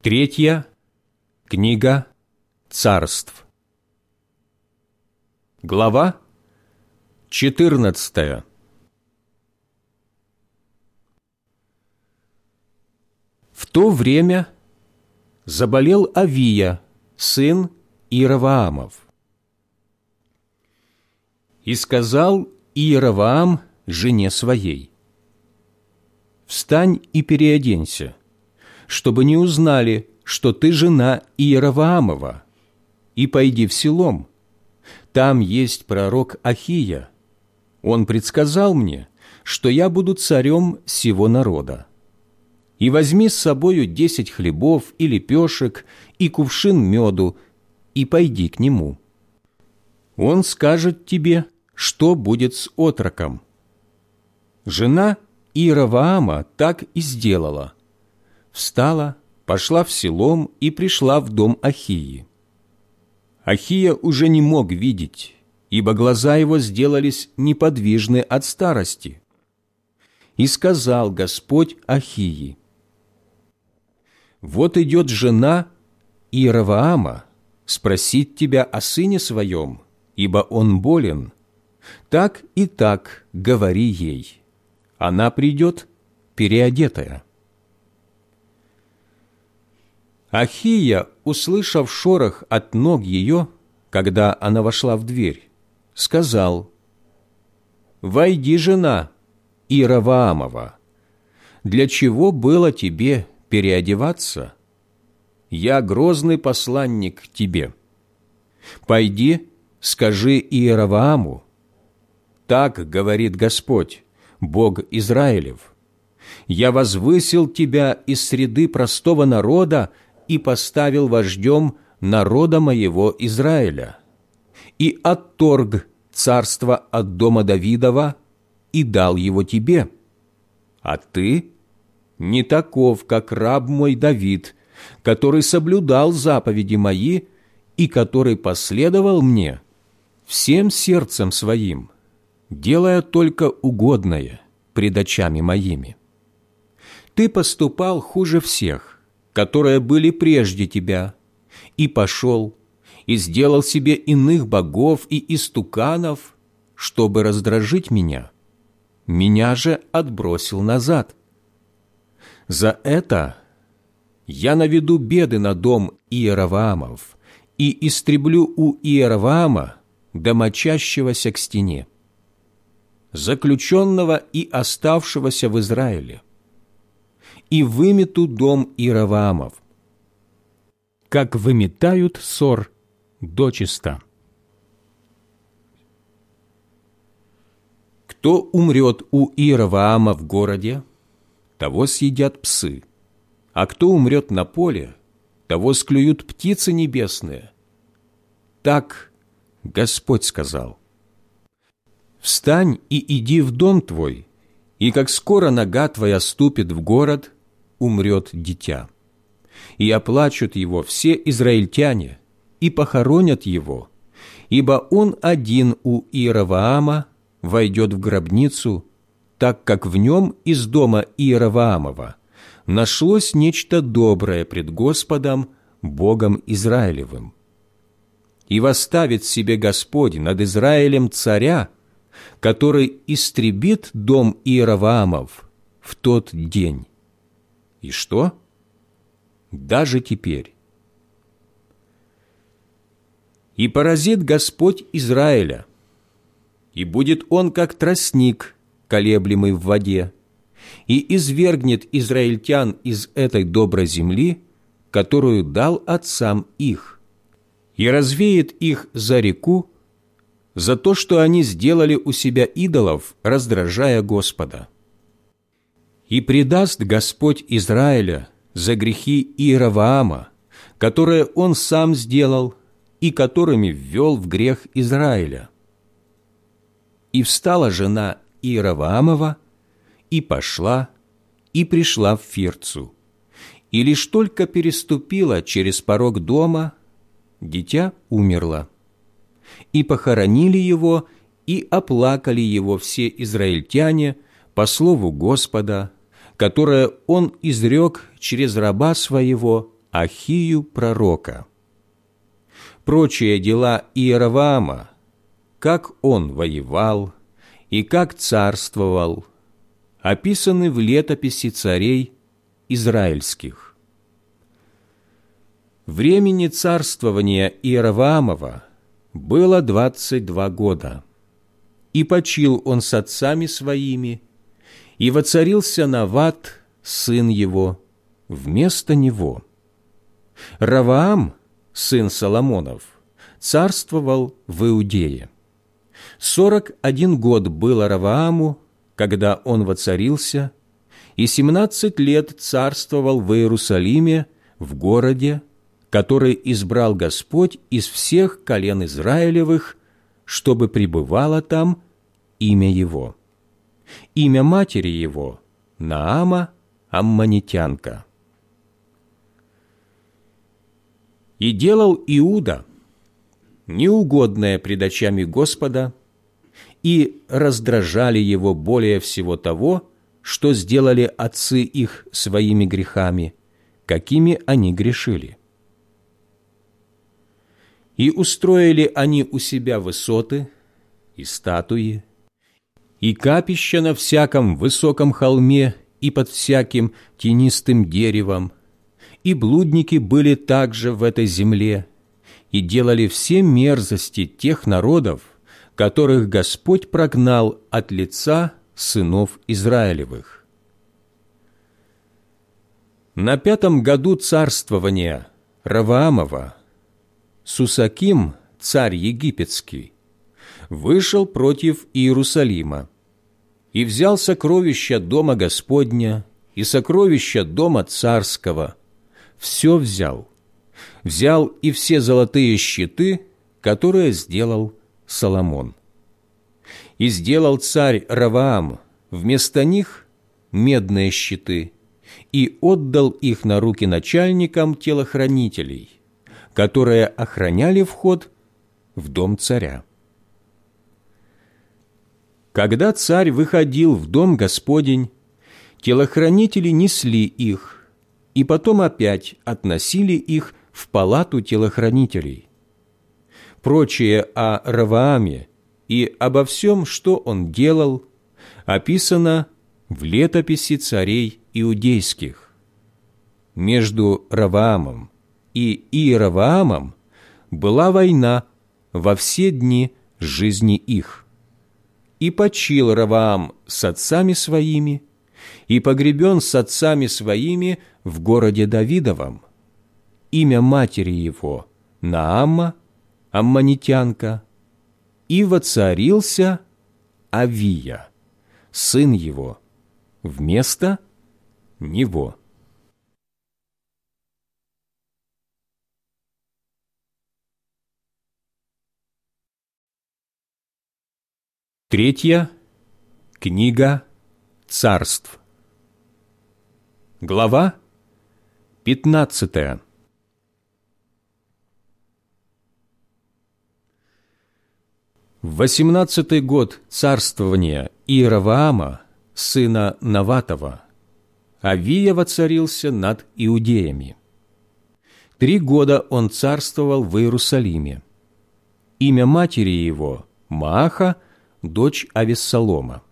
Третья книга царств. Глава 14. В то время заболел Авия, сын Иераваамов. И сказал Иераваам жене своей, «Встань и переоденься, чтобы не узнали, что ты жена Иераваамова, и пойди в селом. Там есть пророк Ахия. Он предсказал мне, что я буду царем всего народа. И возьми с собою десять хлебов и лепешек и кувшин меду, и пойди к нему. Он скажет тебе, что будет с отроком. Жена Иераваама так и сделала – встала, пошла в селом и пришла в дом Ахии. Ахия уже не мог видеть, ибо глаза его сделались неподвижны от старости. И сказал Господь Ахии, «Вот идет жена Иераваама спросить тебя о сыне своем, ибо он болен. Так и так говори ей. Она придет переодетая». Ахия, услышав шорох от ног ее, когда она вошла в дверь, сказал, «Войди, жена Ираваамова, для чего было тебе переодеваться? Я грозный посланник тебе. Пойди, скажи Иеравааму, так говорит Господь, Бог Израилев, я возвысил тебя из среды простого народа и поставил вождем народа моего Израиля, и отторг царство от дома Давидова и дал его тебе. А ты не таков, как раб мой Давид, который соблюдал заповеди мои и который последовал мне всем сердцем своим, делая только угодное пред очами моими. Ты поступал хуже всех, которые были прежде тебя, и пошел, и сделал себе иных богов и истуканов, чтобы раздражить меня. Меня же отбросил назад. За это я наведу беды на дом Иераваамов и истреблю у Иераваама домочащегося к стене, заключенного и оставшегося в Израиле и вымету дом Ираваамов, как выметают ссор дочисто. Кто умрет у Ираваама в городе, того съедят псы, а кто умрет на поле, того склюют птицы небесные. Так Господь сказал, «Встань и иди в дом твой, и как скоро нога твоя ступит в город, умрет дитя. И оплачут его все израильтяне, и похоронят его, ибо он один у Иераваама войдет в гробницу, так как в нем из дома Иераваамова нашлось нечто доброе пред Господом, Богом Израилевым. И восставит себе Господь над Израилем царя, который истребит дом Иераваамов в тот день. И что? Даже теперь. «И поразит Господь Израиля, и будет он, как тростник, колеблемый в воде, и извергнет израильтян из этой доброй земли, которую дал отцам их, и развеет их за реку, за то, что они сделали у себя идолов, раздражая Господа. И предаст Господь Израиля за грехи Иераваама, которые он сам сделал и которыми ввел в грех Израиля. И встала жена Иераваамова, и пошла, и пришла в Фирцу. И лишь только переступила через порог дома, дитя умерло. И похоронили его, и оплакали его все израильтяне по слову Господа, которое он изрек через раба своего Ахию пророка. Прочие дела Иераваама, как он воевал и как царствовал, описаны в летописи царей израильских. Времени царствования Иераваамова было двадцать два года, и почил он с отцами своими, и воцарился Нават, сын его, вместо него. Раваам, сын Соломонов, царствовал в Иудее. Сорок один год было Равааму, когда он воцарился, и семнадцать лет царствовал в Иерусалиме, в городе, который избрал Господь из всех колен Израилевых, чтобы пребывало там имя Его. Имя матери Его – Наама Амманитянка. И делал Иуда, неугодное пред очами Господа, и раздражали его более всего того, что сделали отцы их своими грехами, какими они грешили. И устроили они у себя высоты и статуи, и капища на всяком высоком холме и под всяким тенистым деревом, и блудники были также в этой земле, и делали все мерзости тех народов, которых Господь прогнал от лица сынов Израилевых. На пятом году царствования Раваамова Сусаким, царь египетский, вышел против Иерусалима и взял сокровища дома Господня и сокровища дома царского, все взял, взял и все золотые щиты, которые сделал Соломон. И сделал царь Раваам вместо них медные щиты и отдал их на руки начальникам телохранителей, которые охраняли вход в дом царя. Когда царь выходил в дом Господень, телохранители несли их, и потом опять относили их в палату телохранителей. Прочее о Равааме и обо всем, что он делал, описано в летописи царей иудейских. Между Раваамом и Иераваамом была война во все дни жизни их. И почил Раваам с отцами своими, и погребен с отцами своими в городе Давидовом. Имя матери его – Наама, аммонитянка, и воцарился Авия, сын его, вместо него. Третья книга царств. Глава пятнадцатая. В восемнадцатый год царствования Иераваама, сына Наватова, Авия воцарился над иудеями. Три года он царствовал в Иерусалиме. Имя матери его – Мааха – дочь Авессалома.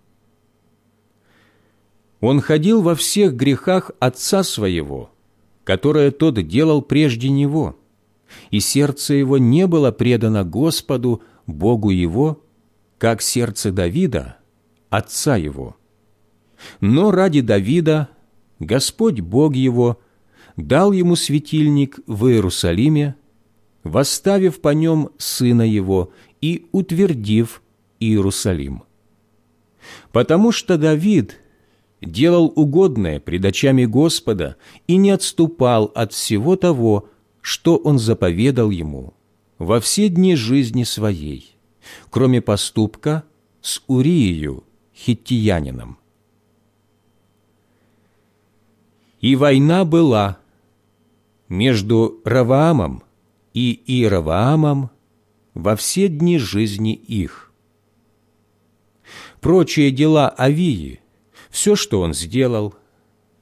Он ходил во всех грехах отца своего, которое тот делал прежде него, и сердце его не было предано Господу, Богу его, как сердце Давида, отца его. Но ради Давида Господь Бог его дал ему светильник в Иерусалиме, восставив по нем сына его и утвердив Иерусалим. Потому что Давид делал угодное пред очами Господа и не отступал от всего того, что он заповедал ему во все дни жизни своей, кроме поступка с Уриею, хиттиянином. И война была между Раваамом и Иераваамом во все дни жизни их прочие дела Авии, все, что он сделал,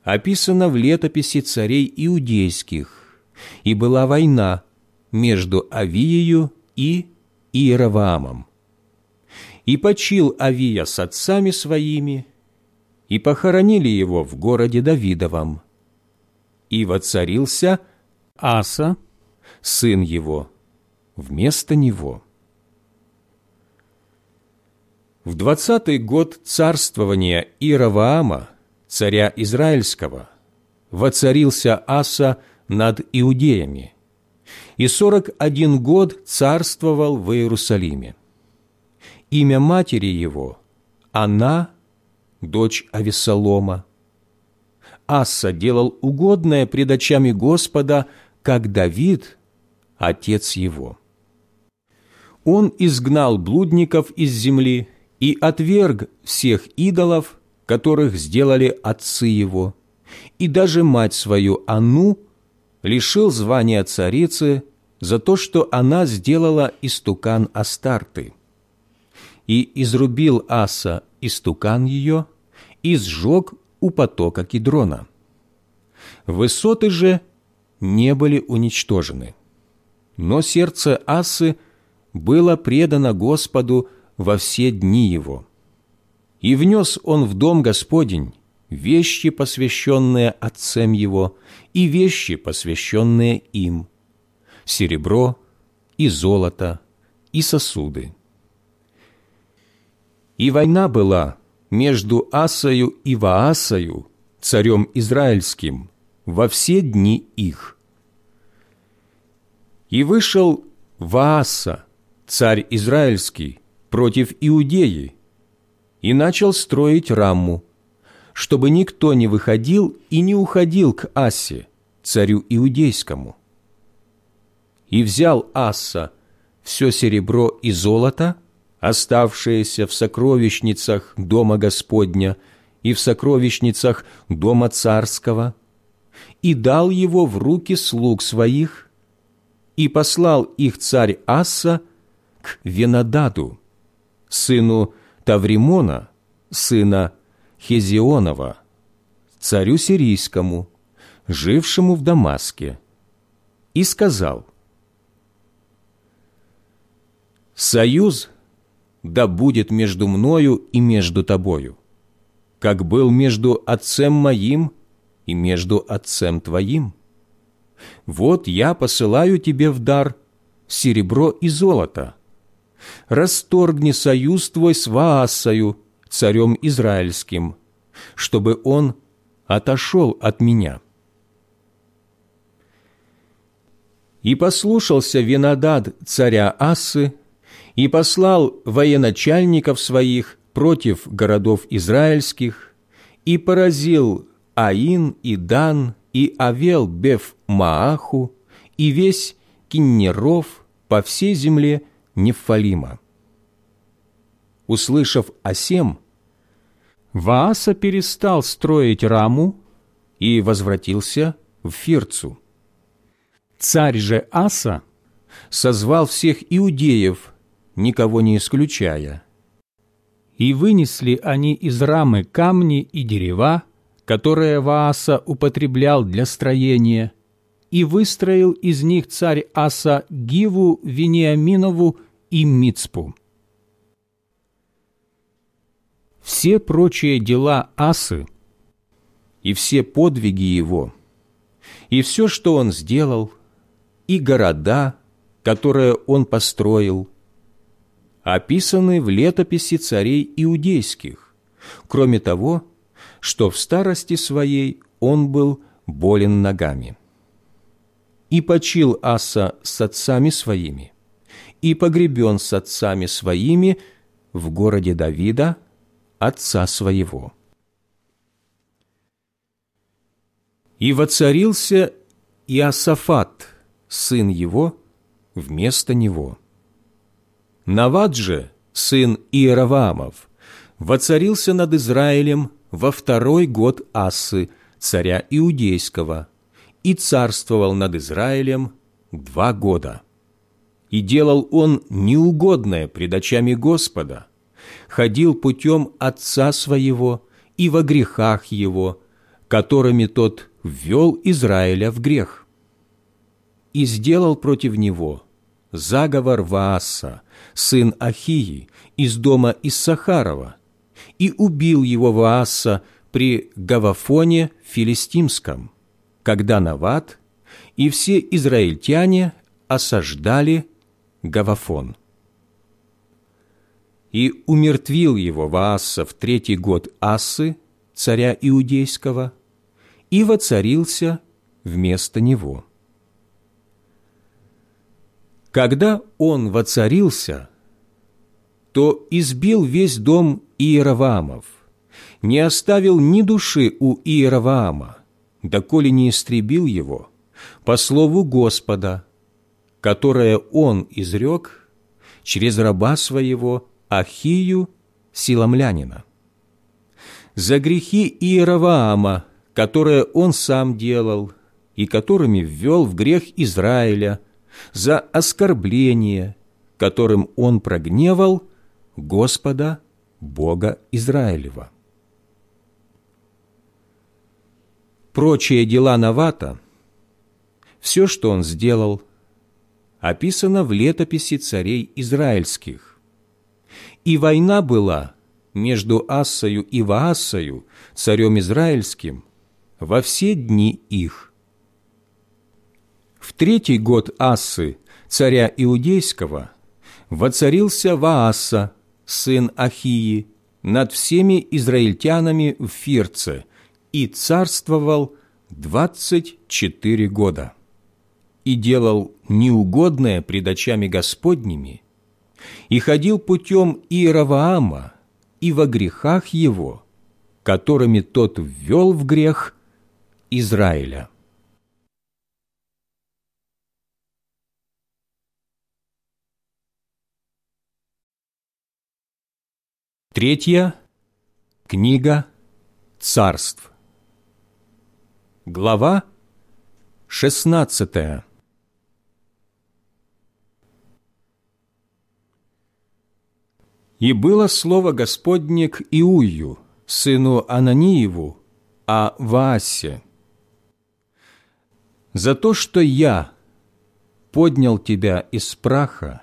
описано в летописи царей иудейских, и была война между Авиею и Иераваамом. И почил Авия с отцами своими, и похоронили его в городе Давидовом. И воцарился Аса, сын его, вместо него. В двадцатый год царствования Иераваама, царя Израильского, воцарился Аса над иудеями, и сорок один год царствовал в Иерусалиме. Имя матери его – она, дочь Авесолома. Аса делал угодное пред очами Господа, как Давид, отец его. Он изгнал блудников из земли и отверг всех идолов, которых сделали отцы его, и даже мать свою Анну лишил звания царицы за то, что она сделала истукан Астарты. И изрубил Аса истукан ее и сжег у потока Кедрона. Высоты же не были уничтожены. Но сердце Асы было предано Господу во все дни его. И внес он в дом Господень вещи, посвященные отцем его, и вещи, посвященные им, серебро и золото и сосуды. И война была между Асою и Ваасою, царем Израильским, во все дни их. И вышел Вааса, царь Израильский, против Иудеи, и начал строить Рамму, чтобы никто не выходил и не уходил к Асе, царю Иудейскому. И взял Аса все серебро и золото, оставшееся в сокровищницах Дома Господня и в сокровищницах Дома Царского, и дал его в руки слуг своих, и послал их царь Аса к Венададу, сыну Тавримона, сына Хезионова, царю сирийскому, жившему в Дамаске, и сказал, «Союз да будет между мною и между тобою, как был между отцем моим и между отцем твоим. Вот я посылаю тебе в дар серебро и золото, расторгни союз твой с Ваасою, царем Израильским, чтобы он отошел от меня». И послушался Винодад царя Асы, и послал военачальников своих против городов израильских, и поразил Аин и Дан, и Авел Беф Мааху, и весь Киннеров по всей земле Нефалима. Услышав о сем, Вааса перестал строить раму и возвратился в Фирцу. Царь же Аса созвал всех иудеев, никого не исключая. И вынесли они из рамы камни и дерева, которые Вааса употреблял для строения, и выстроил из них царь Аса Гиву Вениаминову и Мицпу. Все прочие дела Асы и все подвиги его, и все, что он сделал, и города, которые он построил, описаны в летописи царей иудейских, кроме того, что в старости своей он был болен ногами и почил Аса с отцами своими, и погребен с отцами своими в городе Давида, отца своего. И воцарился Иосафат, сын его, вместо него. Навад же, сын Иераваамов, воцарился над Израилем во второй год Асы, царя Иудейского, и царствовал над Израилем два года. И делал он неугодное пред очами Господа, ходил путем отца своего и во грехах его, которыми тот ввел Израиля в грех. и сделал против него заговор Вааса, сын Ахии, из дома Иссахарова, и убил его Вааса при Гавафоне Филистимском, когда Нават и все израильтяне осаждали Гавафон. И умертвил его Вааса в третий год Ассы, царя Иудейского, и воцарился вместо него. Когда он воцарился, то избил весь дом Иераваамов, не оставил ни души у Иераваама, доколе не истребил его, по слову Господа, которое он изрек через раба своего Ахию Силамлянина. За грехи Иераваама, которые он сам делал, и которыми ввел в грех Израиля – за оскорбление, которым он прогневал Господа Бога Израилева. Прочие дела Навата, все, что он сделал, описано в летописи царей израильских. И война была между Ассою и Ваассою, царем израильским, во все дни их – в третий год Ассы, царя Иудейского, воцарился Вааса, сын Ахии, над всеми израильтянами в Фирце и царствовал двадцать четыре года. И делал неугодное пред очами Господними, и ходил путем Иераваама и во грехах его, которыми тот ввел в грех Израиля. Третья книга царств. Глава шестнадцатая. И было слово Господне к Иую, сыну Ананиеву, о Ваасе. «За то, что я поднял тебя из праха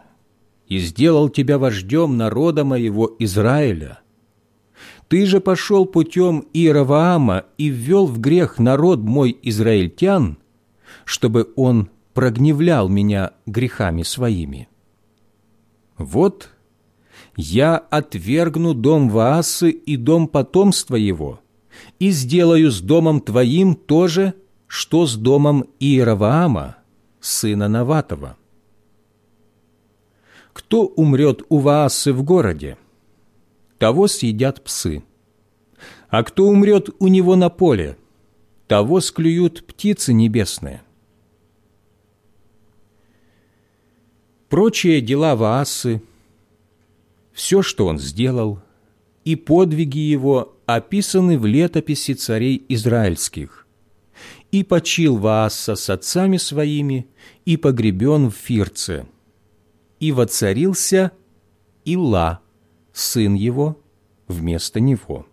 и сделал тебя вождем народа моего Израиля. Ты же пошел путем Иераваама и ввел в грех народ мой израильтян, чтобы он прогневлял меня грехами своими. Вот я отвергну дом Ваасы и дом потомства его, и сделаю с домом твоим то же, что с домом Иераваама, сына Наватова кто умрет у Ваасы в городе, того съедят псы. А кто умрет у него на поле, того склюют птицы небесные. Прочие дела Ваасы, все, что он сделал, и подвиги его описаны в летописи царей израильских. И почил Вааса с отцами своими, и погребен в Фирце – и воцарился Ила, сын его, вместо него.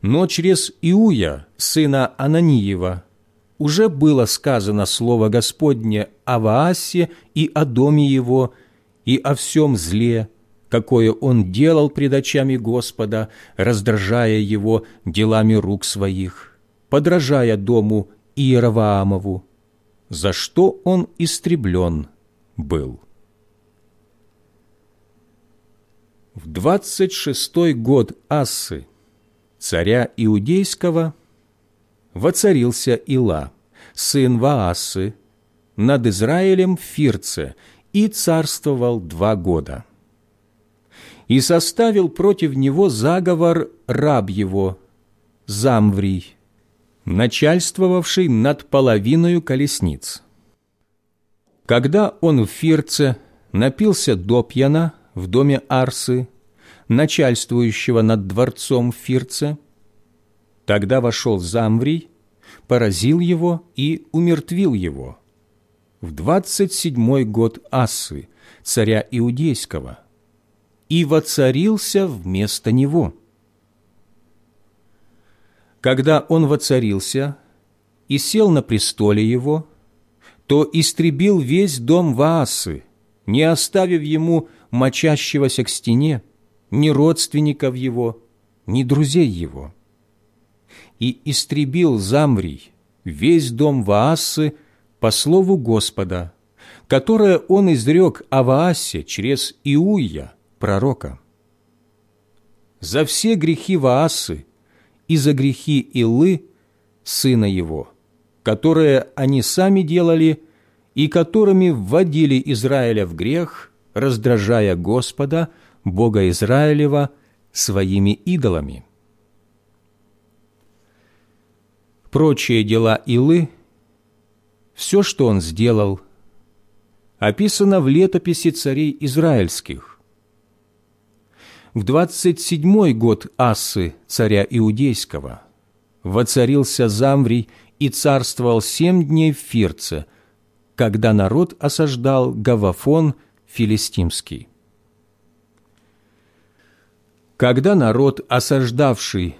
Но через Иуя, сына Ананиева, уже было сказано слово Господне о Ваасе и о доме его, и о всем зле, какое он делал пред очами Господа, раздражая его делами рук своих, подражая дому Иераваамову, за что он истреблен был. В двадцать шестой год Ассы, царя Иудейского, воцарился Ила, сын Ваасы, над Израилем в Фирце и царствовал два года. И составил против него заговор раб его, Замврий, начальствовавший над половиною колесниц. Когда он в Фирце напился до пьяна, в доме Арсы, начальствующего над дворцом Фирце. Тогда вошел Замврий, поразил его и умертвил его. В двадцать седьмой год Асы, царя Иудейского, и воцарился вместо него. Когда он воцарился и сел на престоле его, то истребил весь дом Ваасы, не оставив ему мочащегося к стене, ни родственников его, ни друзей его. И истребил Замрий весь дом Ваасы по слову Господа, которое он изрек о Ваасе через Иуя, пророка. За все грехи Ваасы и за грехи Илы, сына его, которые они сами делали и которыми вводили Израиля в грех, раздражая Господа, Бога Израилева, своими идолами. Прочие дела Илы, все, что он сделал, описано в летописи царей израильских. В двадцать седьмой год Ассы, царя Иудейского, воцарился Замврий и царствовал семь дней в Фирце, когда народ осаждал Гавафон филистимский. Когда народ, осаждавший,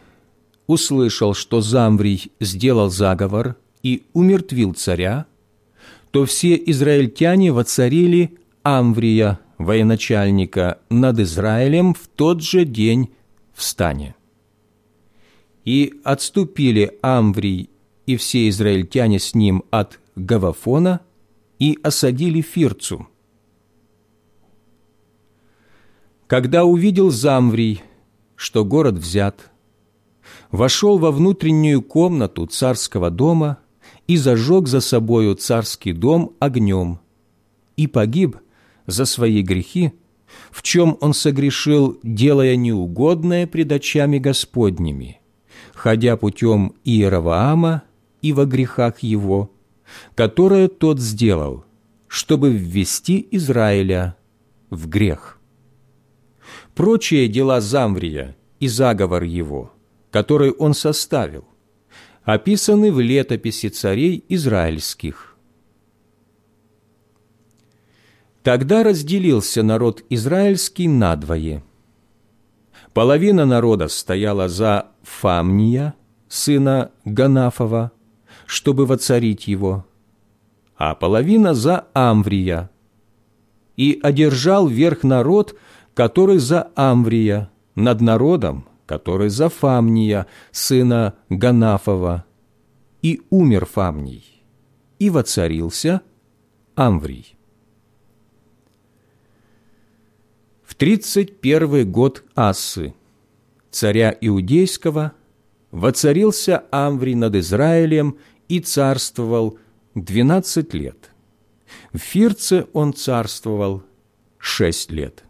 услышал, что Замврий сделал заговор и умертвил царя, то все израильтяне воцарили Амврия, военачальника, над Израилем в тот же день в стане. И отступили Амврий и все израильтяне с ним от Гавафона и осадили Фирцу. Когда увидел Замврий, что город взят, вошел во внутреннюю комнату царского дома и зажег за собою царский дом огнем, и погиб за свои грехи, в чем он согрешил, делая неугодное пред очами Господними, ходя путем Иераваама и во грехах его, которое тот сделал, чтобы ввести Израиля в грех. Прочие дела Замврия и заговор его, который он составил, описаны в летописи царей израильских. Тогда разделился народ израильский надвое. Половина народа стояла за Фамния, сына Ганафова, чтобы воцарить его, а половина за Амврия. И одержал верх народ, который за Амврия, над народом, который за Фамния, сына Ганафова, и умер Фамний, и воцарился Амврий. В тридцать первый год Ассы, царя Иудейского, воцарился Амврий над Израилем и царствовал двенадцать лет. В Фирце он царствовал шесть лет.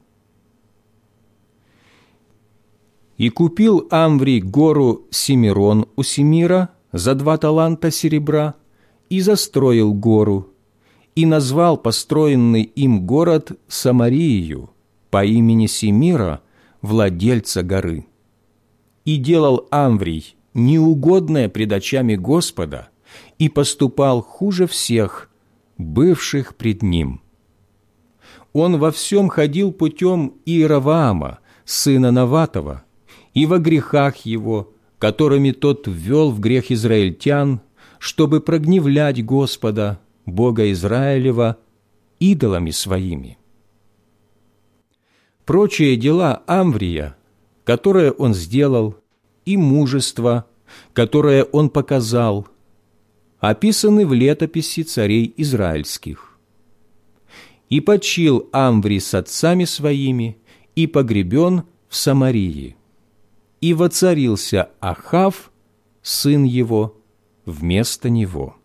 И купил Амврий гору Семирон у Семира за два таланта серебра и застроил гору, и назвал построенный им город Самарию по имени Семира, владельца горы. И делал Амврий неугодное пред очами Господа и поступал хуже всех, бывших пред ним. Он во всем ходил путем Иераваама, сына Наватова, и во грехах его, которыми тот ввел в грех израильтян, чтобы прогневлять Господа, Бога Израилева, идолами своими. Прочие дела Амврия, которые он сделал, и мужество, которое он показал, описаны в летописи царей израильских. «И почил Амврий с отцами своими, и погребен в Самарии» и воцарился Ахав, сын его, вместо него.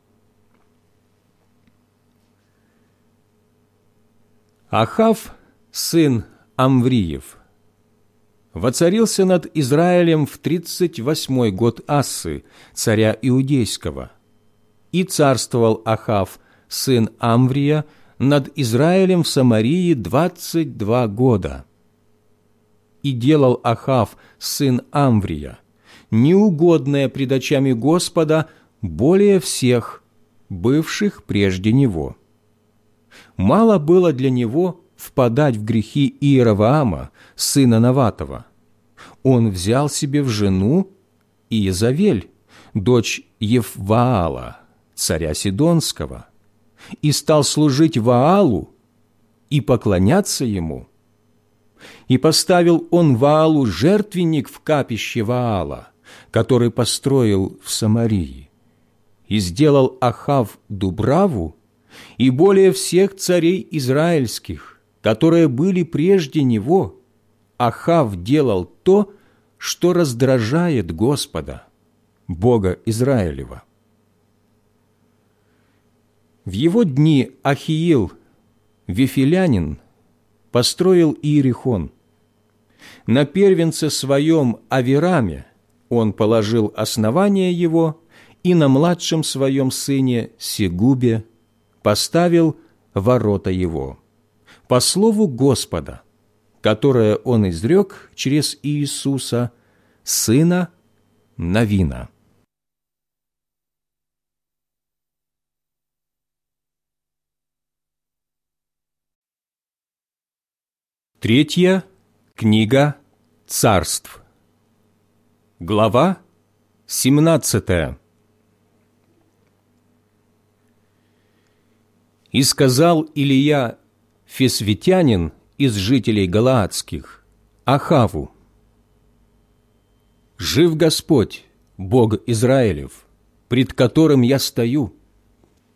Ахав, сын Амвриев, воцарился над Израилем в тридцать восьмой год Ассы, царя Иудейского, и царствовал Ахав, сын Амврия, над Израилем в Самарии двадцать два года – и делал Ахав, сын Амврия, неугодное пред очами Господа более всех, бывших прежде него. Мало было для него впадать в грехи Иераваама, сына Наватова. Он взял себе в жену Иезавель, дочь Евваала, царя Сидонского, и стал служить Ваалу и поклоняться ему. И поставил он Ваалу жертвенник в капище Ваала, который построил в Самарии, и сделал Ахав Дубраву и более всех царей израильских, которые были прежде него, Ахав делал то, что раздражает Господа, Бога Израилева. В его дни Ахиил, Вифилянин, построил Иерихон. На первенце своем Авираме он положил основание его и на младшем своем сыне Сегубе поставил ворота его, по слову Господа, которое он изрек через Иисуса, сына Навина. Третья книга царств. Глава 17. «И сказал Илия, фесвитянин из жителей Галаадских, Ахаву, «Жив Господь, Бог Израилев, пред которым я стою.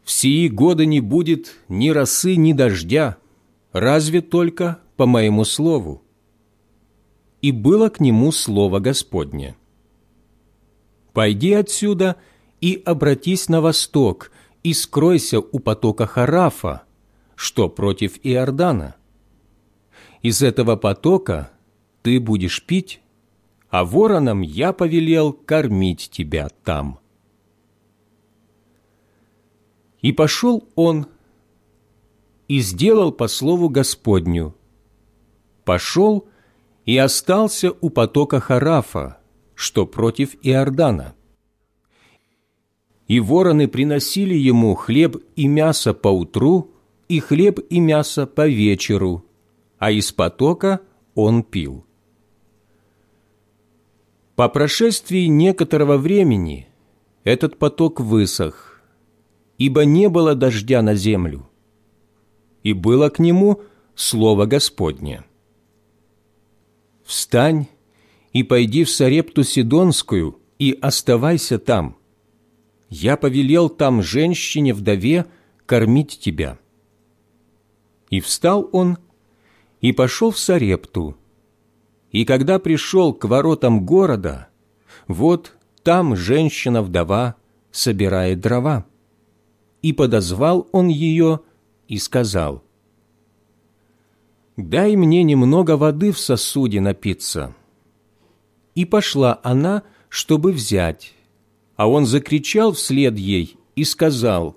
В сии годы не будет ни росы, ни дождя, разве только по моему слову. И было к нему слово Господне. Пойди отсюда и обратись на восток, и скройся у потока Харафа, что против Иордана. Из этого потока ты будешь пить, а вороном я повелел кормить тебя там. И пошел он и сделал по слову Господню, пошел и остался у потока Харафа, что против Иордана. И вороны приносили ему хлеб и мясо по утру, и хлеб и мясо по вечеру, а из потока он пил. По прошествии некоторого времени этот поток высох, ибо не было дождя на землю, и было к нему слово Господне встань и пойди в Сарепту Сидонскую и оставайся там. Я повелел там женщине-вдове кормить тебя». И встал он и пошел в Сарепту. И когда пришел к воротам города, вот там женщина-вдова собирает дрова. И подозвал он ее и сказал – дай мне немного воды в сосуде напиться». И пошла она, чтобы взять, а он закричал вслед ей и сказал,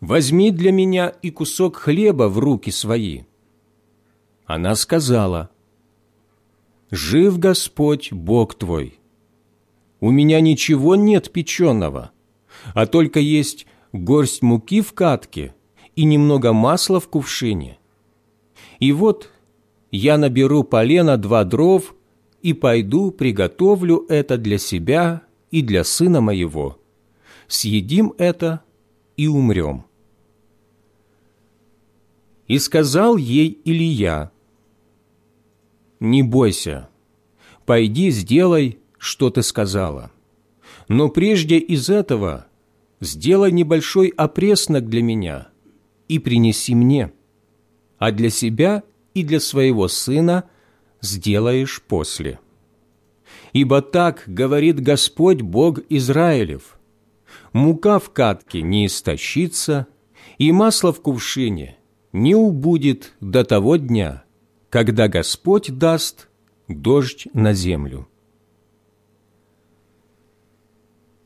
«Возьми для меня и кусок хлеба в руки свои». Она сказала, «Жив Господь, Бог твой! У меня ничего нет печеного, а только есть горсть муки в катке и немного масла в кувшине» И вот я наберу полено два дров и пойду приготовлю это для себя и для сына моего. Съедим это и умрем. И сказал ей Илья, «Не бойся, пойди сделай, что ты сказала. Но прежде из этого сделай небольшой опреснок для меня и принеси мне» а для себя и для своего сына сделаешь после. Ибо так говорит Господь Бог Израилев, мука в катке не истощится, и масло в кувшине не убудет до того дня, когда Господь даст дождь на землю.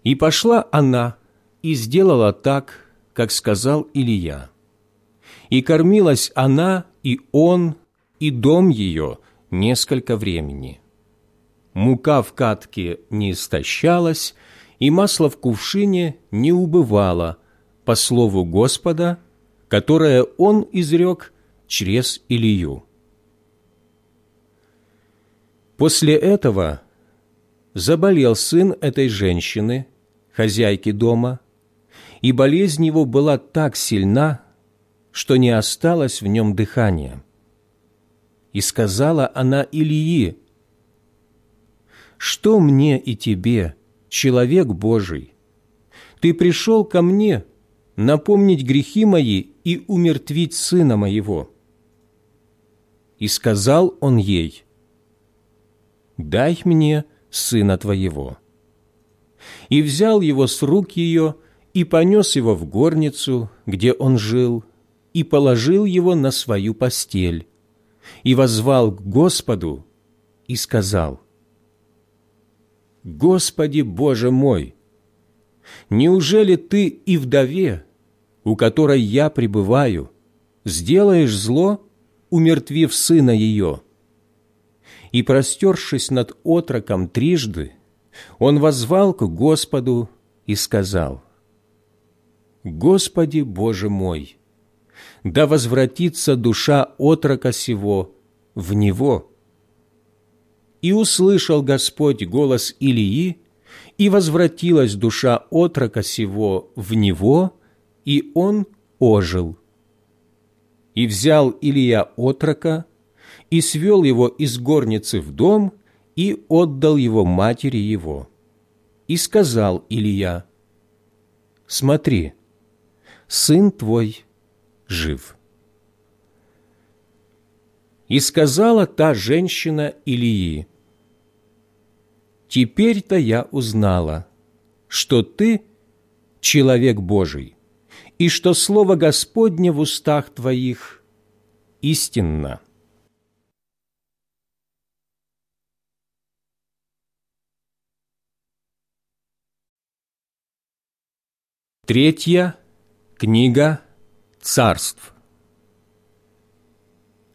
И пошла она и сделала так, как сказал Илия. И кормилась она, и он, и дом ее несколько времени. Мука в катке не истощалась, и масло в кувшине не убывало, по слову Господа, которое он изрек через Илью. После этого заболел сын этой женщины, хозяйки дома, и болезнь его была так сильна, что не осталось в нем дыхания. И сказала она Илии, «Что мне и тебе, человек Божий? Ты пришел ко мне напомнить грехи мои и умертвить сына моего». И сказал он ей, «Дай мне сына твоего». И взял его с рук ее и понес его в горницу, где он жил, и положил его на свою постель, и возвал к Господу и сказал, «Господи Боже мой, неужели Ты и вдове, у которой я пребываю, сделаешь зло, умертвив сына ее?» И, простершись над отроком трижды, он возвал к Господу и сказал, «Господи Боже мой, да возвратится душа отрока сего в него». И услышал Господь голос Илии, и возвратилась душа отрока сего в него, и он ожил. И взял Илия отрока, и свел его из горницы в дом, и отдал его матери его. И сказал Илия, «Смотри, сын твой жив». И сказала та женщина Илии, «Теперь-то я узнала, что ты человек Божий, и что Слово Господне в устах твоих истинно». Третья книга царств.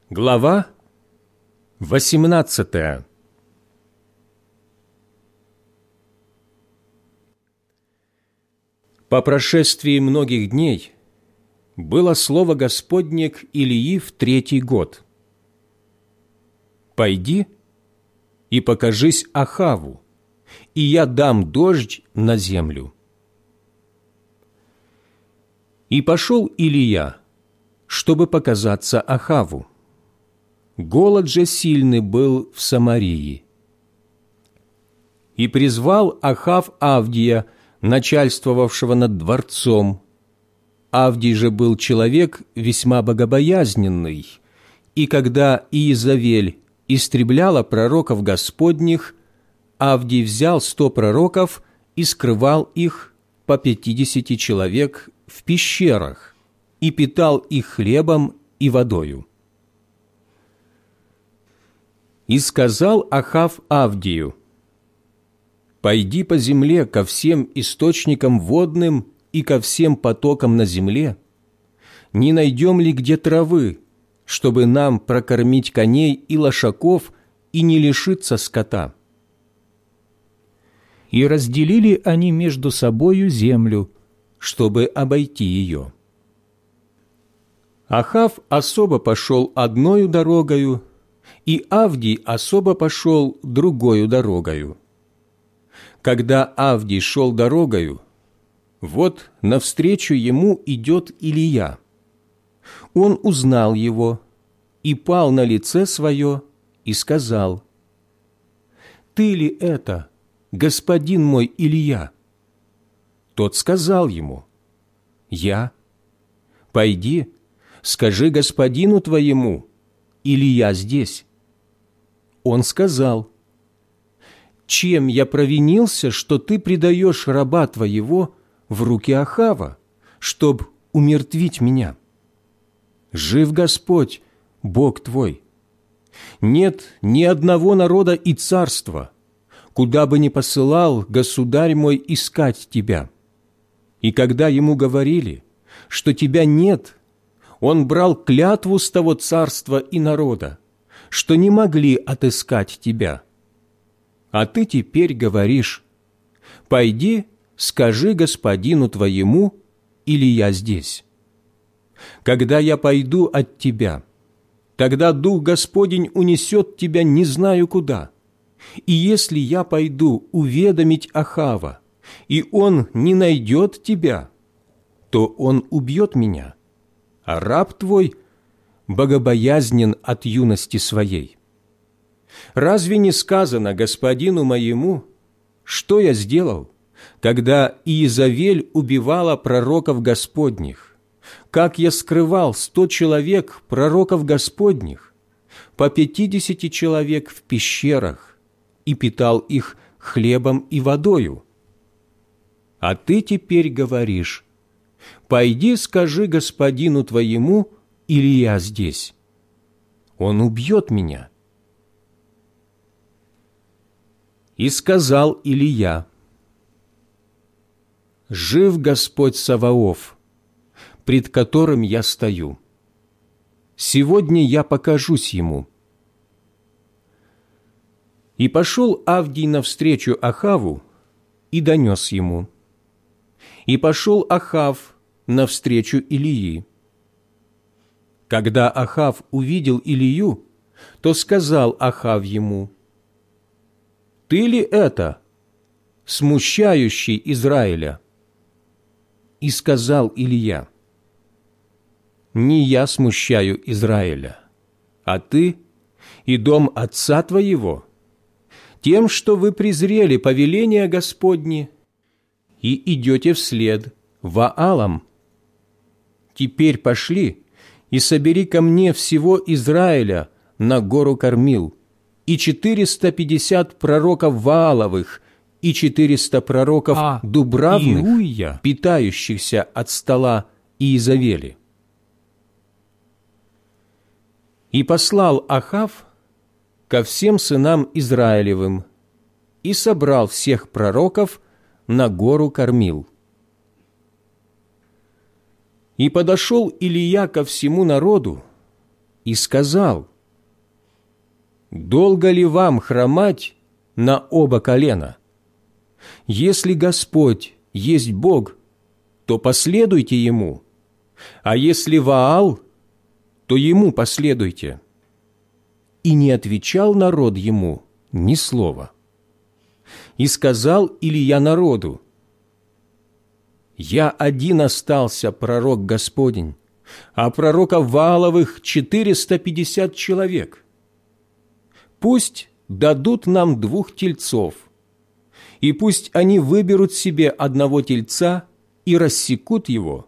Глава восемнадцатая. По прошествии многих дней было слово Господне к Илии в третий год. «Пойди и покажись Ахаву, и я дам дождь на землю». И пошел Илия, чтобы показаться Ахаву. Голод же сильный был в Самарии. И призвал Ахав Авдия, начальствовавшего над дворцом. Авдий же был человек весьма богобоязненный, и когда Иезавель истребляла пророков Господних, Авдий взял сто пророков и скрывал их по пятидесяти человек в пещерах и питал их хлебом и водою. И сказал Ахав Авдию, «Пойди по земле ко всем источникам водным и ко всем потокам на земле. Не найдем ли где травы, чтобы нам прокормить коней и лошаков и не лишиться скота?» И разделили они между собою землю, чтобы обойти ее. Ахав особо пошел одною дорогою, и Авдий особо пошел другою дорогою. Когда Авдий шел дорогою, вот навстречу ему идет Илия. Он узнал его и пал на лице свое и сказал, «Ты ли это, господин мой Илья?» Тот сказал ему, «Я? Пойди, скажи господину твоему, или я здесь?» Он сказал, «Чем я провинился, что ты предаешь раба твоего в руки Ахава, чтоб умертвить меня? Жив Господь, Бог твой! Нет ни одного народа и царства, куда бы ни посылал государь мой искать тебя» И когда ему говорили, что тебя нет, он брал клятву с того царства и народа, что не могли отыскать тебя. А ты теперь говоришь, «Пойди, скажи господину твоему, или я здесь». Когда я пойду от тебя, тогда Дух Господень унесет тебя не знаю куда. И если я пойду уведомить Ахава, и он не найдет тебя, то он убьет меня, а раб твой богобоязнен от юности своей. Разве не сказано господину моему, что я сделал, когда Иезавель убивала пророков Господних? Как я скрывал сто человек пророков Господних, по пятидесяти человек в пещерах, и питал их хлебом и водою? А ты теперь говоришь, «Пойди, скажи господину твоему, или я здесь. Он убьет меня». И сказал Илья, «Жив Господь Саваоф, пред которым я стою. Сегодня я покажусь ему». И пошел Авдий навстречу Ахаву и донес ему. И пошел Ахав навстречу Илии. Когда Ахав увидел Илию, то сказал Ахав ему, ты ли это, смущающий Израиля?» И сказал Илья, «Не я смущаю Израиля, а ты и дом отца твоего, тем, что вы презрели повеление Господне и идете вслед Ваалам. Теперь пошли и собери ко мне всего Израиля на гору Кормил, и 450 пророков Вааловых, и 400 пророков а Дубравных, Иуя, питающихся от стола Иезавели. И послал Ахав ко всем сынам Израилевым и собрал всех пророков на гору Кормил. И подошел Илия ко всему народу и сказал – долго ли вам хромать на оба колена? Если Господь есть Бог, то последуйте Ему, а если Ваал, то Ему последуйте». И не отвечал народ Ему ни слова. И сказал Илья народу, «Я один остался, пророк Господень, а Вааловых четыреста пятьдесят человек» пусть дадут нам двух тельцов, и пусть они выберут себе одного тельца и рассекут его,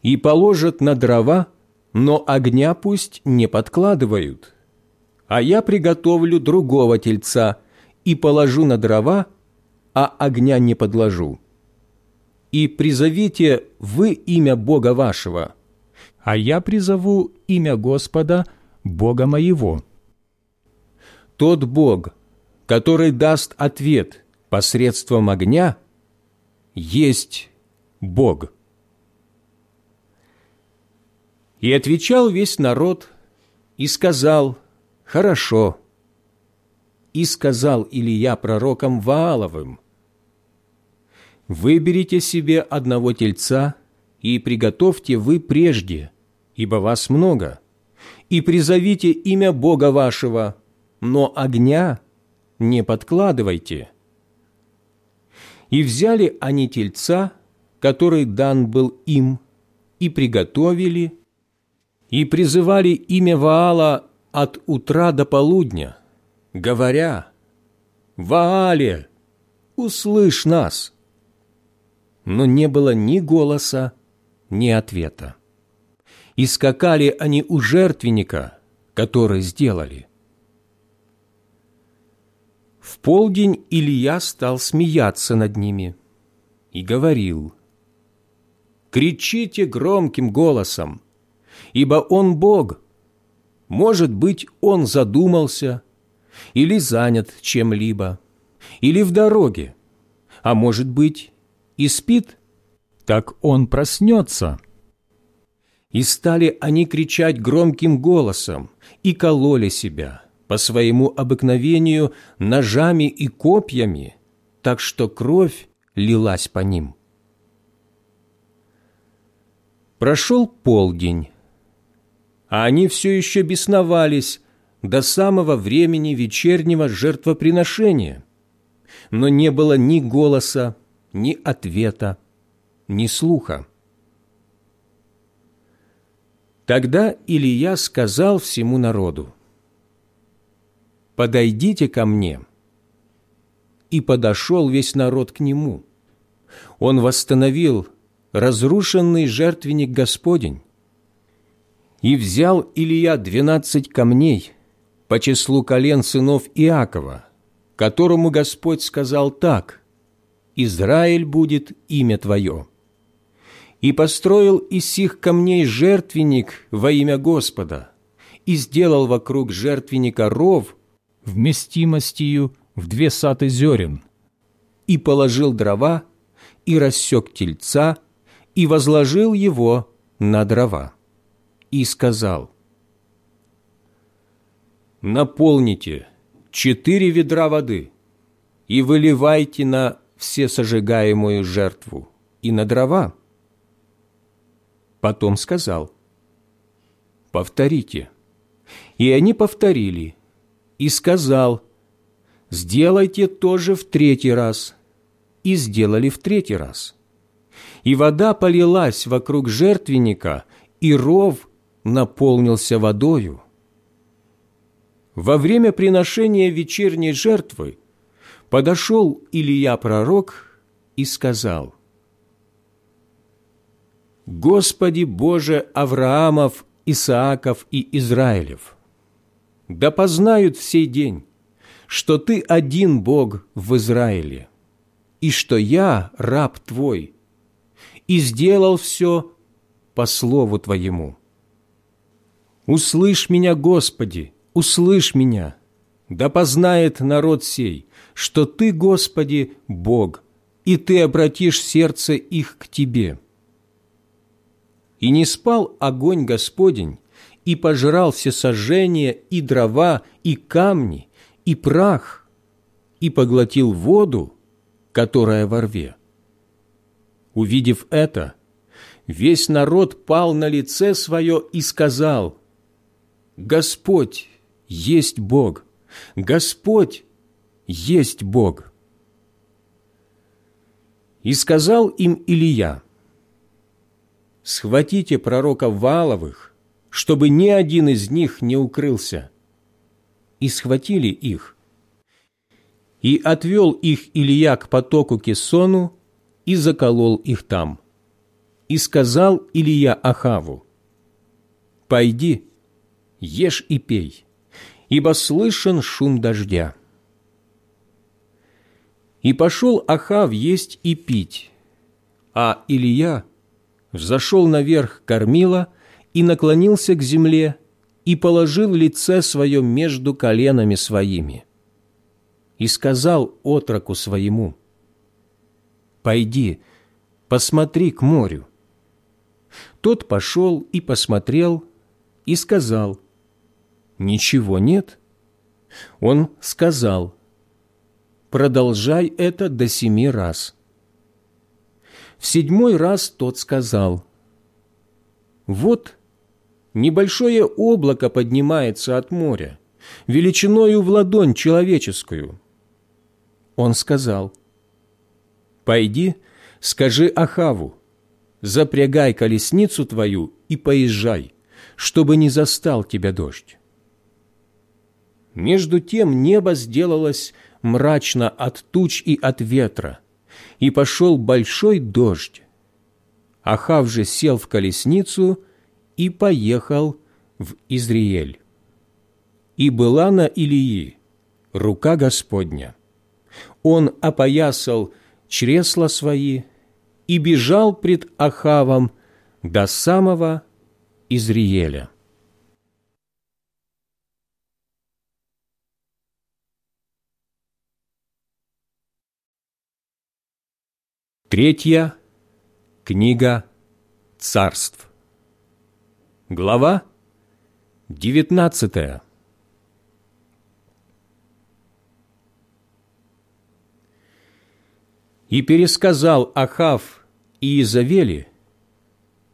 и положат на дрова, но огня пусть не подкладывают. А я приготовлю другого тельца и положу на дрова, а огня не подложу. И призовите вы имя Бога вашего, а я призову имя Господа, Бога моего» тот Бог, который даст ответ посредством огня, есть Бог. И отвечал весь народ и сказал, «Хорошо». И сказал Илья пророкам Вааловым, «Выберите себе одного тельца и приготовьте вы прежде, ибо вас много, и призовите имя Бога вашего, но огня не подкладывайте». И взяли они тельца, который дан был им, и приготовили, и призывали имя Ваала от утра до полудня, говоря, «Ваале, услышь нас!» Но не было ни голоса, ни ответа. И скакали они у жертвенника, который сделали – в полдень Илья стал смеяться над ними и говорил, «Кричите громким голосом, ибо Он Бог. Может быть, Он задумался или занят чем-либо, или в дороге, а может быть, и спит, так Он проснется». И стали они кричать громким голосом и кололи себя – по своему обыкновению ножами и копьями, так что кровь лилась по ним. Прошел полдень, а они все еще бесновались до самого времени вечернего жертвоприношения, но не было ни голоса, ни ответа, ни слуха. Тогда Илия сказал всему народу, «Подойдите ко мне». И подошел весь народ к нему. Он восстановил разрушенный жертвенник Господень. И взял Илия двенадцать камней по числу колен сынов Иакова, которому Господь сказал так, «Израиль будет имя Твое» и построил из сих камней жертвенник во имя Господа, и сделал вокруг жертвенника ров вместимостью в две саты зерен, и положил дрова, и рассек тельца, и возложил его на дрова, и сказал, «Наполните четыре ведра воды и выливайте на всесожигаемую жертву и на дрова, Потом сказал, «Повторите». И они повторили, и сказал, «Сделайте тоже в третий раз». И сделали в третий раз. И вода полилась вокруг жертвенника, и ров наполнился водою. Во время приношения вечерней жертвы подошел Илья пророк и сказал, Господи Боже Авраамов, Исааков и Израилев, да познают в сей день, что Ты один Бог в Израиле, и что я раб Твой, и сделал все по слову Твоему. Услышь меня, Господи, услышь меня, да познает народ сей, что Ты, Господи, Бог, и Ты обратишь сердце их к Тебе» И не спал огонь Господень, и пожрал все сожжения, и дрова, и камни, и прах, и поглотил воду, которая во рве. Увидев это, весь народ пал на лице свое и сказал, «Господь есть Бог! Господь есть Бог!» И сказал им Илия, схватите пророков Вааловых, чтобы ни один из них не укрылся. И схватили их. И отвел их Илья к потоку Кессону и заколол их там. И сказал Илья Ахаву, «Пойди, ешь и пей, ибо слышен шум дождя». И пошел Ахав есть и пить, а Илья – взошел наверх кормила и наклонился к земле и положил лице свое между коленами своими. И сказал отроку своему, «Пойди, посмотри к морю». Тот пошел и посмотрел, и сказал, «Ничего нет». Он сказал, «Продолжай это до семи раз». В седьмой раз тот сказал, «Вот небольшое облако поднимается от моря, величиною в ладонь человеческую». Он сказал, «Пойди, скажи Ахаву, запрягай колесницу твою и поезжай, чтобы не застал тебя дождь». Между тем небо сделалось мрачно от туч и от ветра, и пошел большой дождь. Ахав же сел в колесницу и поехал в Изриель. И была на Илии рука Господня. Он опоясал чресла свои и бежал пред Ахавом до самого Изриеля. Третья книга царств. Глава девятнадцатая. И пересказал Ахав и Изавели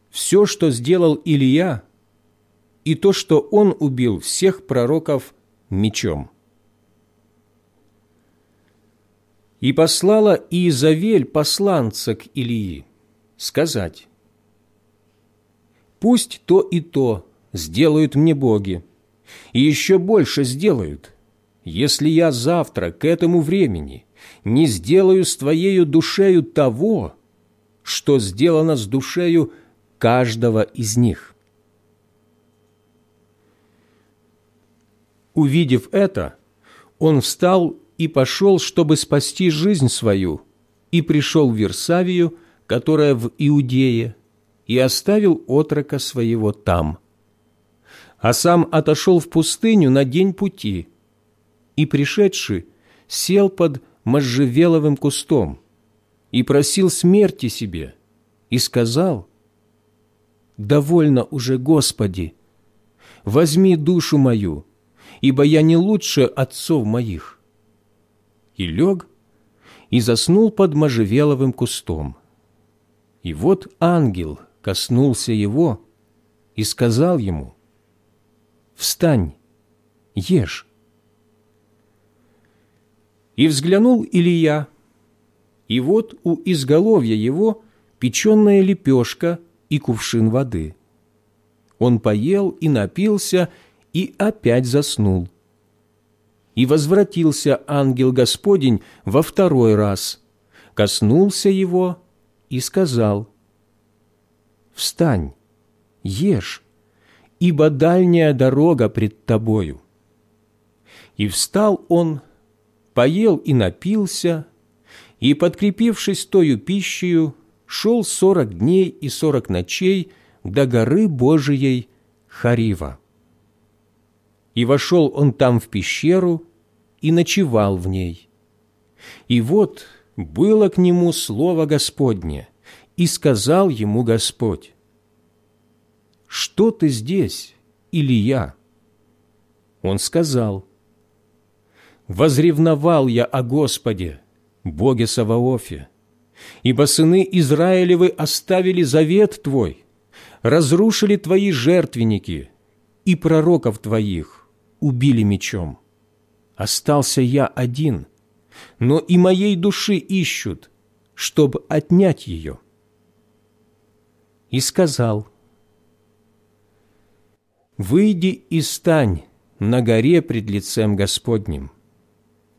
все, что сделал Илья, и то, что он убил всех пророков мечом. И послала Иезавель посланца к Илии сказать, Пусть то и то сделают мне боги, и еще больше сделают, если я завтра к этому времени не сделаю с твоею душею того, что сделано с душею каждого из них. Увидев это, он встал и пошел, чтобы спасти жизнь свою, и пришел в Версавию, которая в Иудее, и оставил отрока своего там. А сам отошел в пустыню на день пути, и, пришедший, сел под можжевеловым кустом и просил смерти себе, и сказал, «Довольно уже, Господи, возьми душу мою, ибо я не лучше отцов моих». И лег, и заснул под можжевеловым кустом. И вот ангел коснулся его и сказал ему, «Встань, ешь». И взглянул Илья, и вот у изголовья его печеная лепешка и кувшин воды. Он поел и напился, и опять заснул. И возвратился ангел Господень во второй раз, коснулся его и сказал, «Встань, ешь, ибо дальняя дорога пред тобою». И встал он, поел и напился, и, подкрепившись тою пищею, шел сорок дней и сорок ночей до горы Божией Харива. И вошел он там в пещеру и ночевал в ней. И вот было к нему слово Господне, и сказал ему Господь, «Что ты здесь, Илья?» Он сказал, «Возревновал я о Господе, Боге Саваофе, ибо сыны Израилевы оставили завет Твой, разрушили Твои жертвенники и пророков Твоих убили мечом. Остался я один, но и моей души ищут, чтобы отнять ее. И сказал, «Выйди и стань на горе пред лицем Господним».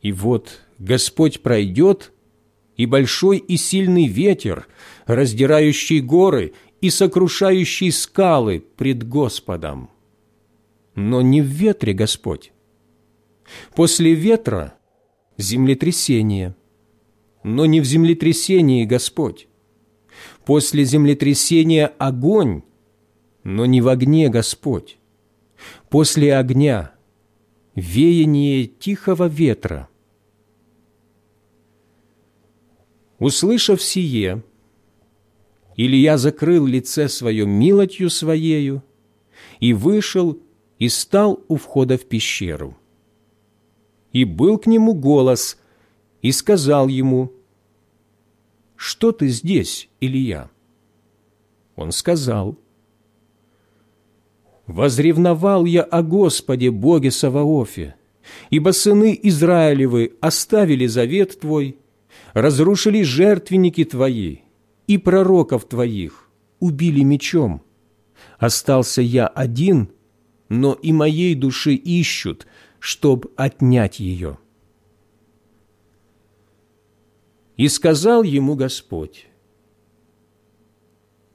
И вот Господь пройдет, и большой и сильный ветер, раздирающий горы и сокрушающий скалы пред Господом. Но не в ветре Господь. После ветра – землетрясение, но не в землетрясении Господь. После землетрясения – огонь, но не в огне Господь. После огня – веяние тихого ветра – Услышав сие, Илья закрыл лице свое милотью своею и вышел и стал у входа в пещеру. И был к нему голос, и сказал ему, «Что ты здесь, Илья?» Он сказал, «Возревновал я о Господе Боге Саваофе, ибо сыны Израилевы оставили завет Твой разрушили жертвенники Твои, и пророков Твоих убили мечом. Остался я один, но и моей души ищут, чтоб отнять ее. И сказал ему Господь,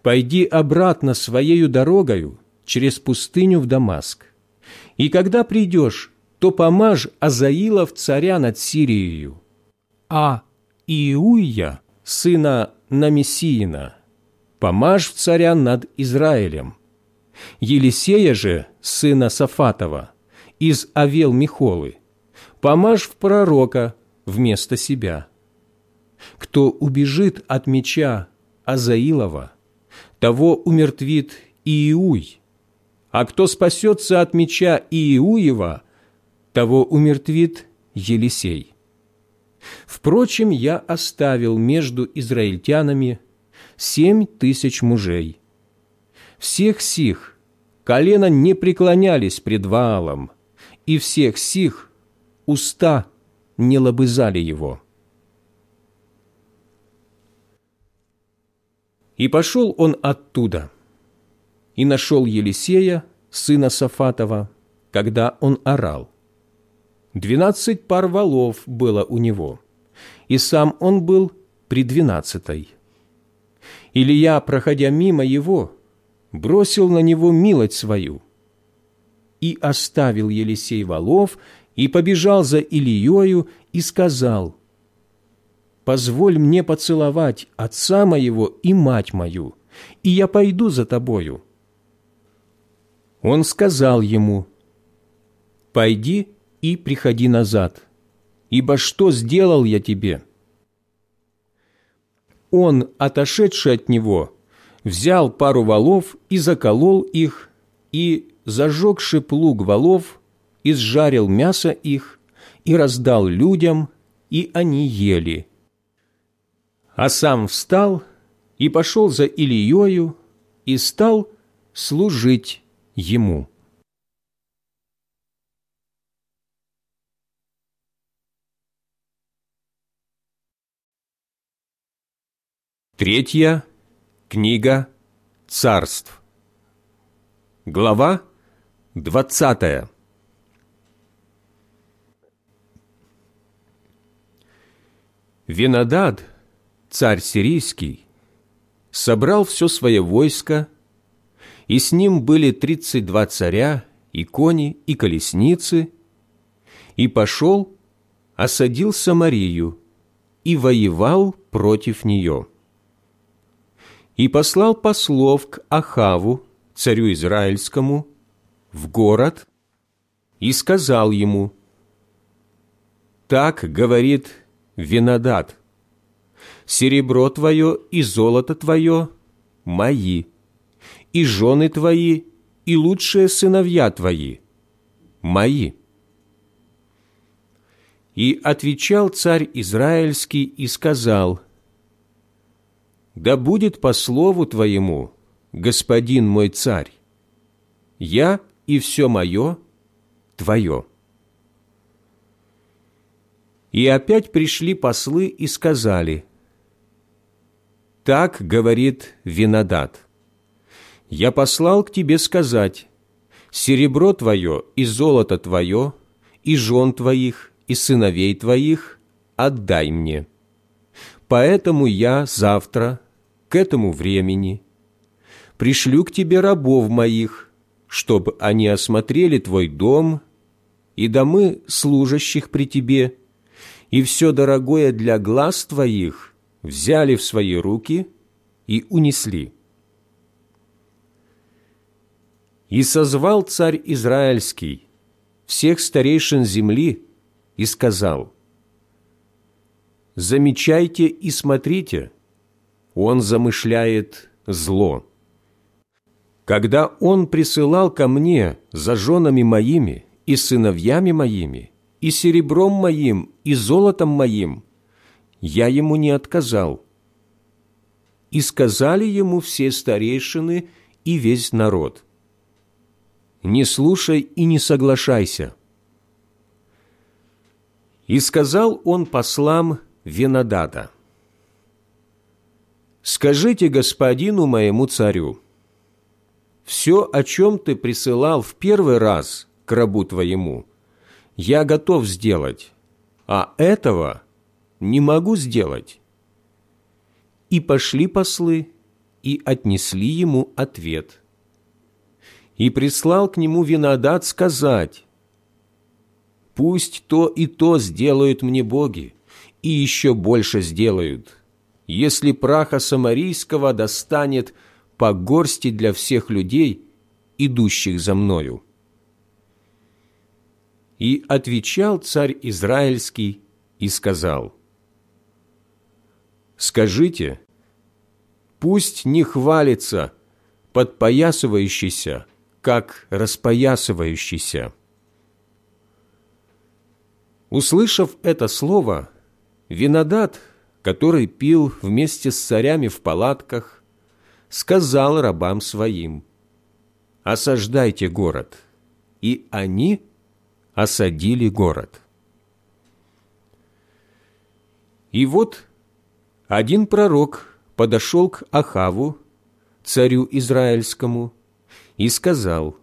«Пойди обратно своею дорогою через пустыню в Дамаск, и когда придешь, то помажь Азаилов царя над Сирией, а Иуия, сына Намесиина, помажь в царя над Израилем. Елисея же, сына Сафатова, из Авел Михолы, помажь в пророка вместо себя. Кто убежит от меча Азаилова, того умертвит Ииуй, а кто спасется от меча Ииуева, того умертвит Елисей. Впрочем, я оставил между израильтянами семь тысяч мужей. Всех сих колено не преклонялись пред Ваалом, и всех сих уста не лобызали его. И пошел он оттуда, и нашел Елисея, сына Сафатова, когда он орал. Двенадцать пар валов было у него, и сам он был при двенадцатой. Илья, проходя мимо его, бросил на него милость свою. И оставил Елисей валов, и побежал за Ильею, и сказал, «Позволь мне поцеловать отца моего и мать мою, и я пойду за тобою». Он сказал ему, «Пойди и приходи назад, ибо что сделал я тебе?» Он, отошедший от него, взял пару валов и заколол их, и, зажегши плуг валов, изжарил мясо их и раздал людям, и они ели. А сам встал и пошел за Ильею и стал служить ему. Третья книга царств. Глава двадцатая. Винодад, царь сирийский, собрал все свое войско, и с ним были тридцать два царя, и кони, и колесницы, и пошел, осадил Самарию и воевал против нее и послал послов к Ахаву, царю Израильскому, в город и сказал ему, «Так говорит Винодат, серебро твое и золото твое мои, и жены твои, и лучшие сыновья твои мои». И отвечал царь Израильский и сказал, да будет по слову Твоему, господин мой царь, я и все мое Твое». И опять пришли послы и сказали, «Так говорит Винодат, я послал к тебе сказать, серебро твое и золото твое, и жен твоих, и сыновей твоих отдай мне. Поэтому я завтра к этому времени пришлю к тебе рабов моих, чтобы они осмотрели твой дом и домы служащих при тебе, и все дорогое для глаз твоих взяли в свои руки и унесли. И созвал царь Израильский всех старейшин земли и сказал, «Замечайте и смотрите, он замышляет зло. Когда он присылал ко мне за женами моими и сыновьями моими, и серебром моим, и золотом моим, я ему не отказал. И сказали ему все старейшины и весь народ, «Не слушай и не соглашайся». И сказал он послам Винодада, «Скажите господину моему царю, все, о чем ты присылал в первый раз к рабу твоему, я готов сделать, а этого не могу сделать». И пошли послы и отнесли ему ответ. И прислал к нему винодат сказать, «Пусть то и то сделают мне боги, и еще больше сделают, если праха самарийского достанет по горсти для всех людей, идущих за мною. И отвечал царь Израильский и сказал, «Скажите, пусть не хвалится подпоясывающийся, как распоясывающийся». Услышав это слово, Винодат – который пил вместе с царями в палатках, сказал рабам своим, «Осаждайте город». И они осадили город. И вот один пророк подошел к Ахаву, царю Израильскому, и сказал,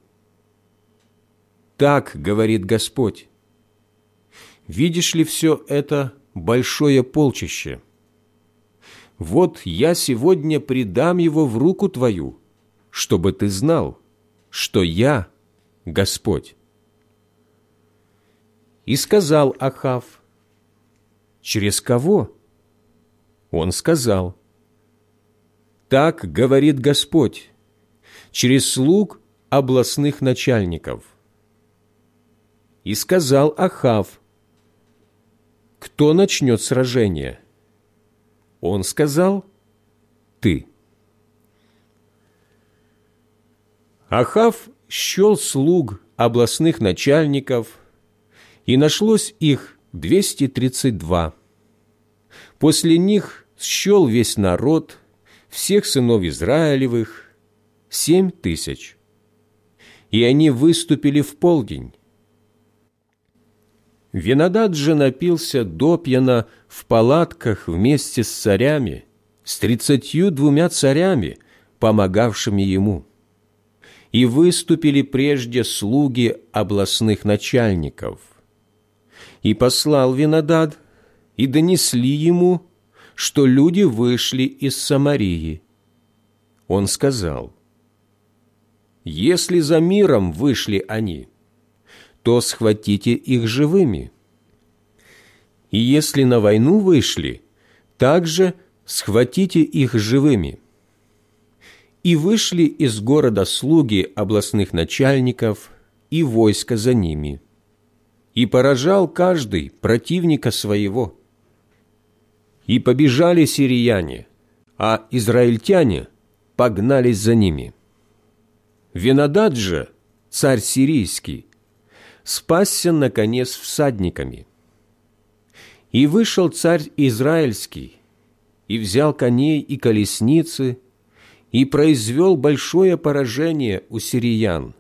«Так говорит Господь, видишь ли все это большое полчище? Вот я сегодня предам его в руку твою, чтобы ты знал, что я Господь». И сказал Ахав, «Через кого?» Он сказал, «Так говорит Господь, через слуг областных начальников». И сказал Ахав, «Кто начнет сражение?» Он сказал, «Ты». Ахав счел слуг областных начальников, и нашлось их 232. После них счел весь народ, всех сынов Израилевых, семь тысяч. И они выступили в полдень. Винодад же напился допьяно в палатках вместе с царями, с тридцатью двумя царями, помогавшими ему. И выступили прежде слуги областных начальников. И послал Винодад и донесли ему, что люди вышли из Самарии. Он сказал, «Если за миром вышли они, то схватите их живыми. И если на войну вышли, также схватите их живыми». И вышли из города слуги областных начальников и войска за ними. И поражал каждый противника своего – и побежали сирияне, а израильтяне погнались за ними. Винодад же, царь сирийский, спасся, наконец, всадниками. И вышел царь израильский, и взял коней и колесницы, и произвел большое поражение у сириян.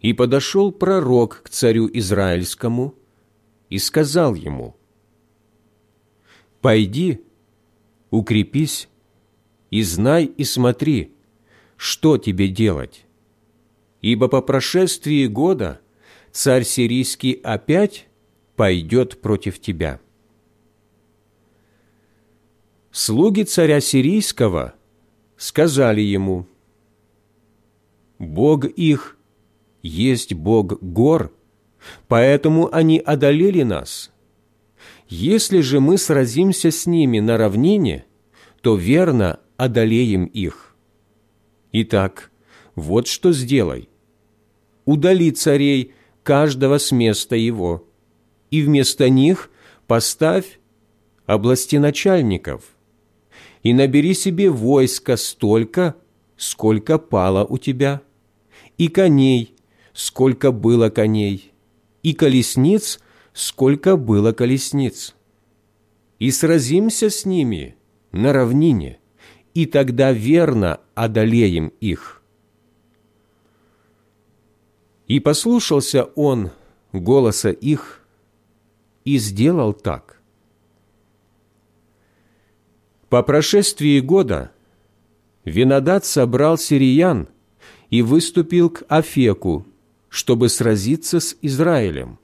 И подошел пророк к царю израильскому и сказал ему – Пойди, укрепись и знай и смотри, что тебе делать. Ибо по прошествии года царь сирийский опять пойдет против тебя. Слуги царя сирийского сказали ему, «Бог их есть Бог гор, поэтому они одолели нас» Если же мы сразимся с ними на равнине, то верно одолеем их. Итак, вот что сделай. Удали царей каждого с места его, и вместо них поставь областеначальников, и набери себе войско столько, сколько пало у тебя, и коней, сколько было коней, и колесниц – сколько было колесниц. И сразимся с ними на равнине, и тогда верно одолеем их. И послушался он голоса их и сделал так. По прошествии года Винодат собрал сириян и выступил к Афеку, чтобы сразиться с Израилем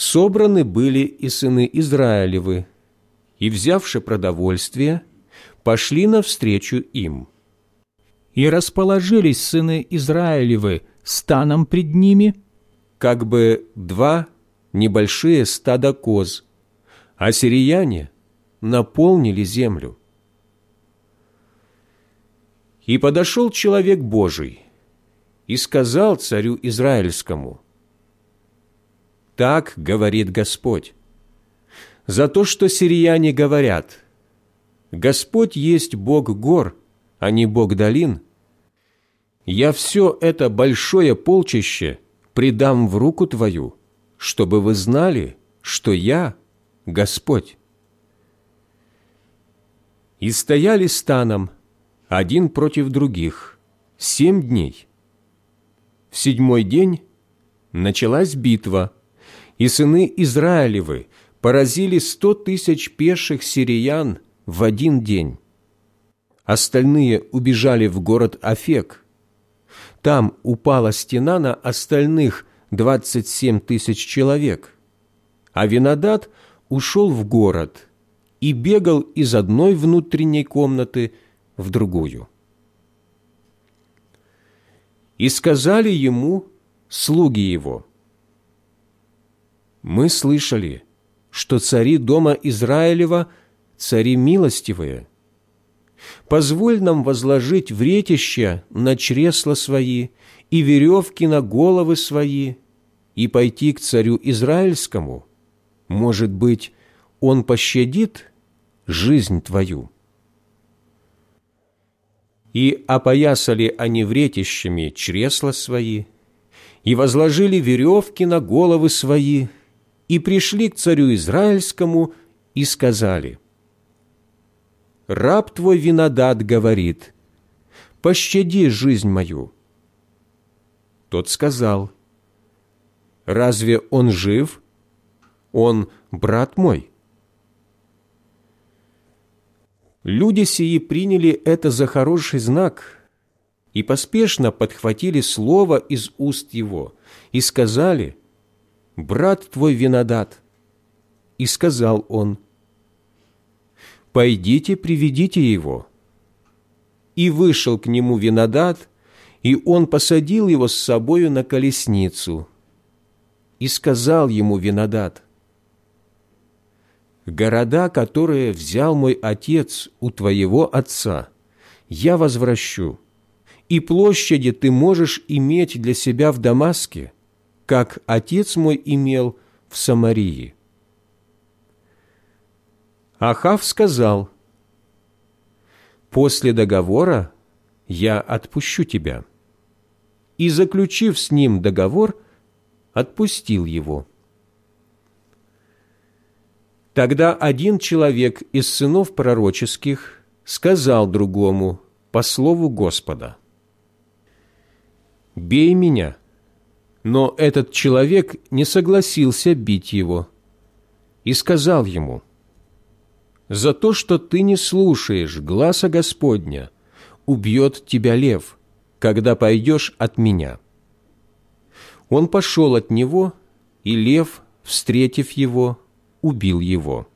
собраны были и сыны Израилевы, и, взявши продовольствие, пошли навстречу им. И расположились сыны Израилевы станом пред ними, как бы два небольшие стада коз, а сирияне наполнили землю. И подошел человек Божий и сказал царю Израильскому – так говорит Господь. За то, что сирияне говорят, Господь есть Бог гор, а не Бог долин, я все это большое полчище предам в руку твою, чтобы вы знали, что я Господь. И стояли станом, один против других, семь дней. В седьмой день началась битва – и сыны Израилевы поразили сто тысяч пеших сириян в один день. остальные убежали в город Афек. Там упала стена на остальных двадцать семь тысяч человек, а Винодат ушел в город и бегал из одной внутренней комнаты в другую. И сказали ему слуги его, «Мы слышали, что цари дома Израилева – цари милостивые. Позволь нам возложить вретища на чресла свои и веревки на головы свои и пойти к царю Израильскому. Может быть, он пощадит жизнь твою». И опоясали они вретищами чресла свои, и возложили веревки на головы свои, и пришли к царю Израильскому и сказали, «Раб твой Винодат говорит, пощади жизнь мою». Тот сказал, «Разве он жив? Он брат мой». Люди сии приняли это за хороший знак и поспешно подхватили слово из уст его и сказали, «Брат твой винодат». И сказал он, «Пойдите, приведите его». И вышел к нему винодат, и он посадил его с собою на колесницу. И сказал ему винодат, города, которые взял мой отец у твоего отца, я возвращу, и площади ты можешь иметь для себя в Дамаске, как отец мой имел в Самарии». Ахав сказал, «После договора я отпущу тебя». И, заключив с ним договор, отпустил его. Тогда один человек из сынов пророческих сказал другому по слову Господа, «Бей меня». Но этот человек не согласился бить его и сказал ему, «За то, что ты не слушаешь гласа Господня, убьет тебя лев, когда пойдешь от меня». Он пошел от него, и лев, встретив его, убил его.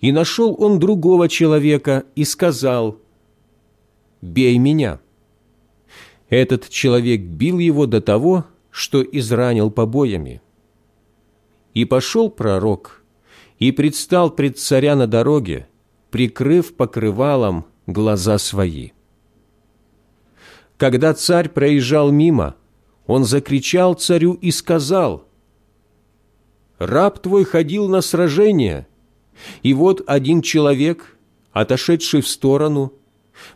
И нашел он другого человека и сказал, «Бей меня». Этот человек бил его до того, что изранил побоями. И пошел пророк, и предстал пред царя на дороге, прикрыв покрывалом глаза свои. Когда царь проезжал мимо, он закричал царю и сказал, раб твой ходил на сражение, и вот один человек, отошедший в сторону,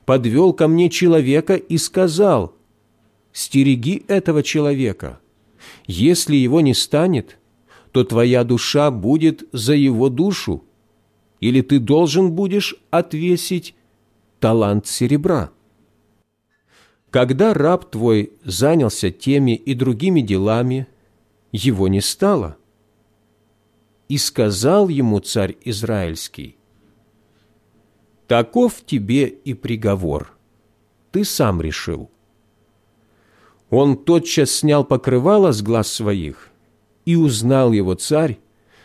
подвел ко мне человека и сказал, «Стереги этого человека. Если его не станет, то твоя душа будет за его душу, или ты должен будешь отвесить талант серебра». Когда раб твой занялся теми и другими делами, его не стало. И сказал ему царь Израильский, «Таков тебе и приговор, ты сам решил». Он тотчас снял покрывало с глаз своих, и узнал его царь,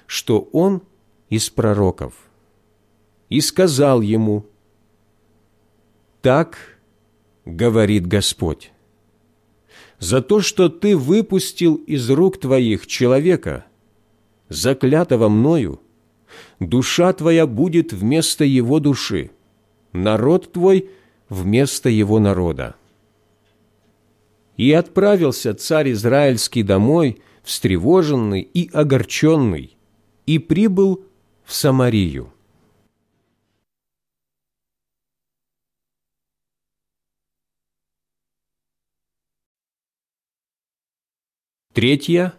что он из пророков. И сказал ему, «Так говорит Господь, за то, что ты выпустил из рук твоих человека, заклятого мною, душа твоя будет вместо его души, народ твой вместо его народа. И отправился царь Израильский домой, встревоженный и огорченный, и прибыл в Самарию. Третья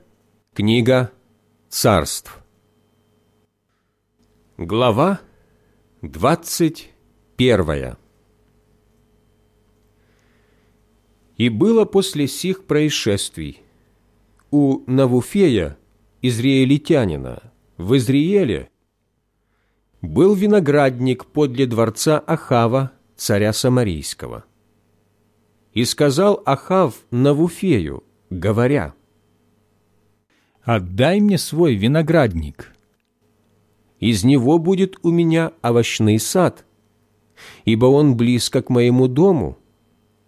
книга царств. Глава двадцать первая. И было после сих происшествий у Навуфея, израильтянина, в Изриеле, был виноградник подле дворца Ахава царя Самарийского. И сказал Ахав Навуфею, говоря, «Отдай мне свой виноградник». «Из него будет у меня овощный сад, ибо он близко к моему дому,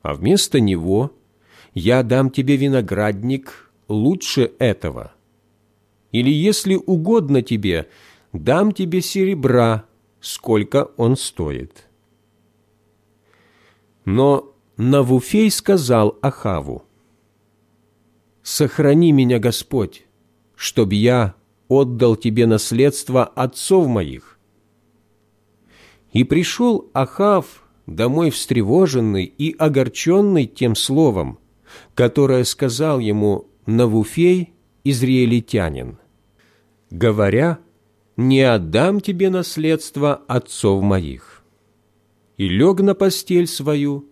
а вместо него я дам тебе виноградник лучше этого. Или, если угодно тебе, дам тебе серебра, сколько он стоит». Но Навуфей сказал Ахаву, «Сохрани меня, Господь, чтоб я отдал тебе наследство отцов моих». И пришел Ахав домой встревоженный и огорченный тем словом, которое сказал ему Навуфей, израильтянин, говоря, «Не отдам тебе наследство отцов моих». И лег на постель свою,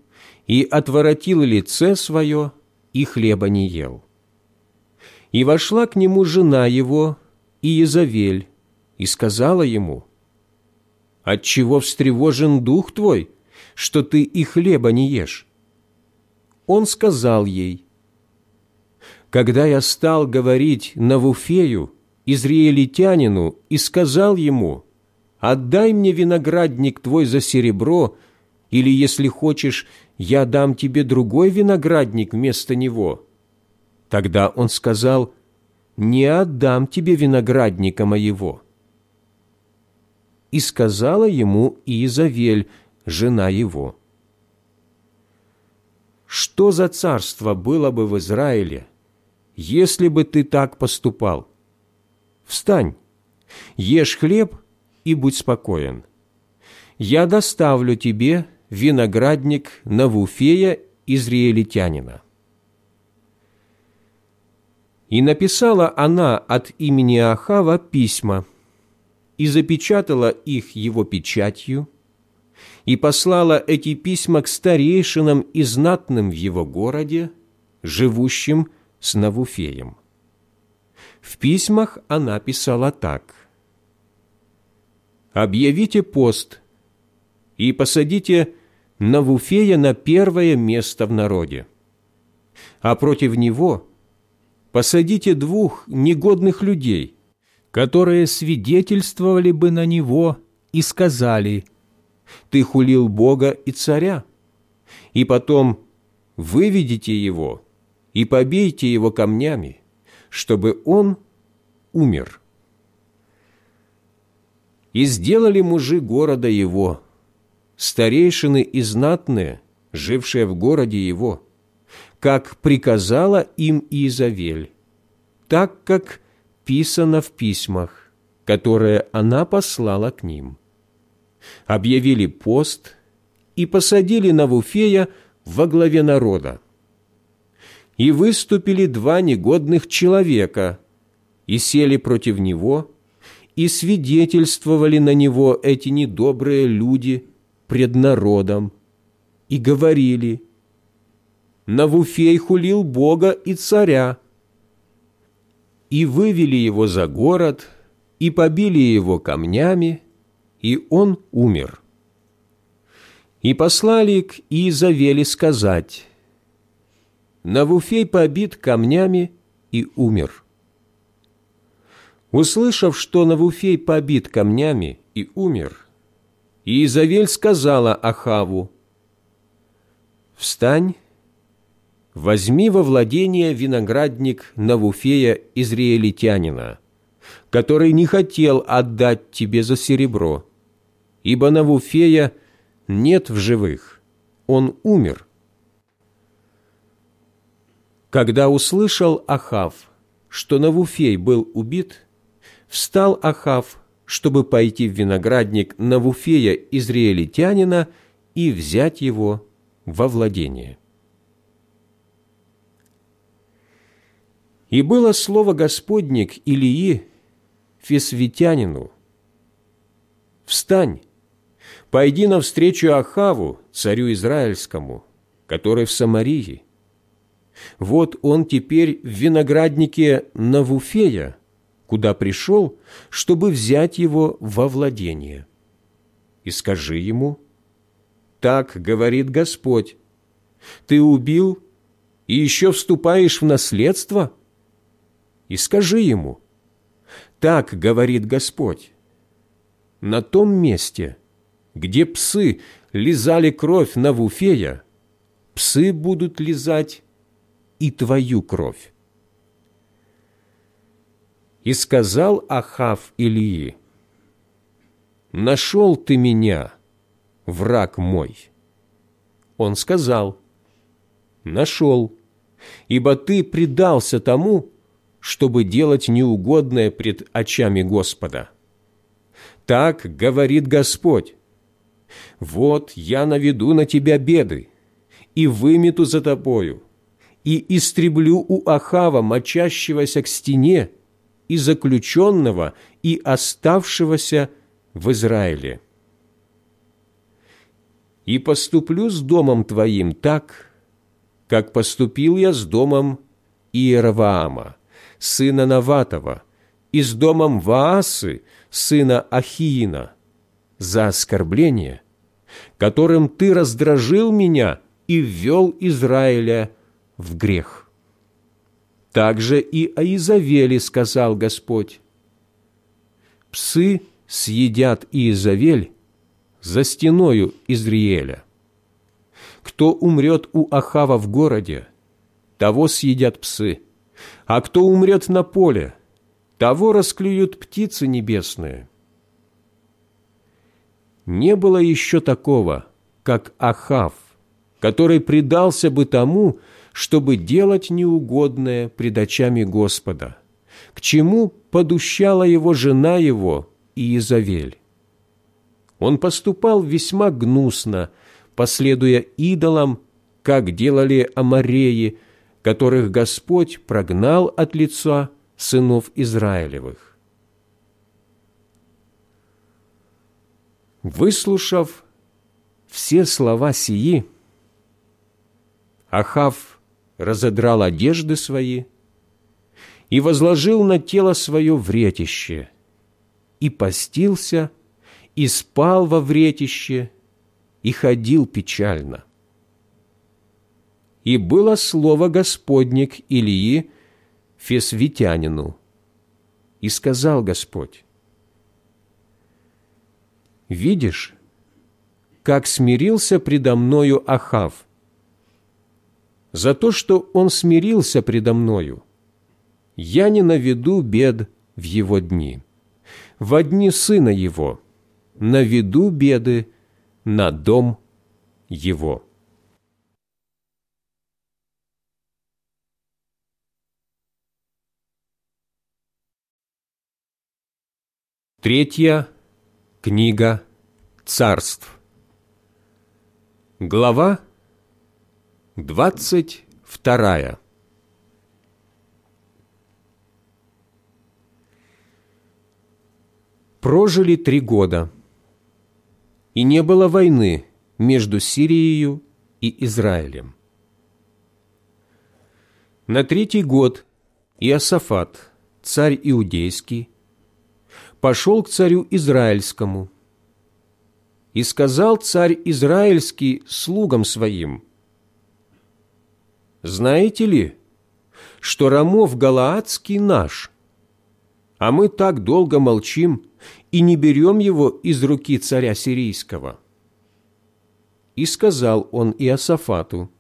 и отворотил лице свое, и хлеба не ел. И вошла к нему жена его, Иезавель, и сказала ему, «Отчего встревожен дух твой, что ты и хлеба не ешь?» Он сказал ей, «Когда я стал говорить Навуфею, израильтянину, и сказал ему, «Отдай мне виноградник твой за серебро, или, если хочешь, я дам тебе другой виноградник вместо него». Тогда он сказал, «Не отдам тебе виноградника моего». И сказала ему Иезавель, жена его, «Что за царство было бы в Израиле, если бы ты так поступал? Встань, ешь хлеб и будь спокоен. Я доставлю тебе виноградник Навуфея Израилитянина. И написала она от имени Ахава письма, и запечатала их его печатью, и послала эти письма к старейшинам и знатным в его городе, живущим с Навуфеем. В письмах она писала так. «Объявите пост и посадите Навуфея на первое место в народе. А против него посадите двух негодных людей, которые свидетельствовали бы на него и сказали «Ты хулил Бога и царя», и потом выведите его и побейте его камнями, чтобы он умер. И сделали мужи города его – старейшины и знатные, жившие в городе его, как приказала им Изавель, так как писано в письмах, которые она послала к ним. Объявили пост и посадили Навуфея во главе народа. И выступили два негодных человека, и сели против него, и свидетельствовали на него эти недобрые люди – пред народом и говорили, «Навуфей хулил Бога и царя». И вывели его за город, и побили его камнями, и он умер. И послали к Иезавели сказать, Навуфей побит камнями и умер. Услышав, что Навуфей побит камнями и умер, и Изавель сказала Ахаву, «Встань, возьми во владение виноградник Навуфея Израилитянина, который не хотел отдать тебе за серебро, ибо Навуфея нет в живых, он умер». Когда услышал Ахав, что Навуфей был убит, встал Ахав чтобы пойти в виноградник Навуфея Израилитянина и взять его во владение. И было слово Господне к Илии, фесвитянину, «Встань, пойди навстречу Ахаву, царю Израильскому, который в Самарии. Вот он теперь в винограднике Навуфея, куда пришел, чтобы взять его во владение. И скажи ему, так говорит Господь. Ты убил и еще вступаешь в наследство? И скажи ему, так говорит Господь. На том месте, где псы лизали кровь Навуфея, псы будут лизать и твою кровь. И сказал Ахав Илии, «Нашел ты меня, враг мой». Он сказал, «Нашел, ибо ты предался тому, чтобы делать неугодное пред очами Господа. Так говорит Господь, вот я наведу на тебя беды, и вымету за тобою, и истреблю у Ахава, мочащегося к стене, и заключенного, и оставшегося в Израиле. И поступлю с домом твоим так, как поступил я с домом Иераваама, сына Наватова, и с домом Ваасы, сына Ахиина, за оскорбление, которым ты раздражил меня и ввел Израиля в грех. Также и о Изавеле сказал Господь, «Псы съедят Иезавель за стеною Изриэля. Кто умрет у Ахава в городе, того съедят псы, а кто умрет на поле, того расклюют птицы небесные». Не было еще такого, как Ахав, который предался бы тому, чтобы делать неугодное пред очами Господа, к чему подущала его жена его Иезавель. Он поступал весьма гнусно, последуя идолам, как делали амареи, которых Господь прогнал от лица сынов Израилевых. Выслушав все слова сии, Ахав разодрал одежды свои и возложил на тело свое вретище, и постился, и спал во вретище, и ходил печально. И было слово Господне к Илии, фесвитянину, и сказал Господь, «Видишь, как смирился предо мною Ахав, за то, что он смирился предо мною, я не наведу бед в его дни. В дни сына его наведу беды на дом его». Третья книга царств. Глава двадцать вторая. Прожили три года, и не было войны между Сирией и Израилем. На третий год Иосафат, царь иудейский, пошел к царю Израильскому. И сказал царь Израильский слугам своим, знаете ли, что Рамов Галаадский наш, а мы так долго молчим и не берем его из руки царя сирийского?» И сказал он Иосафату,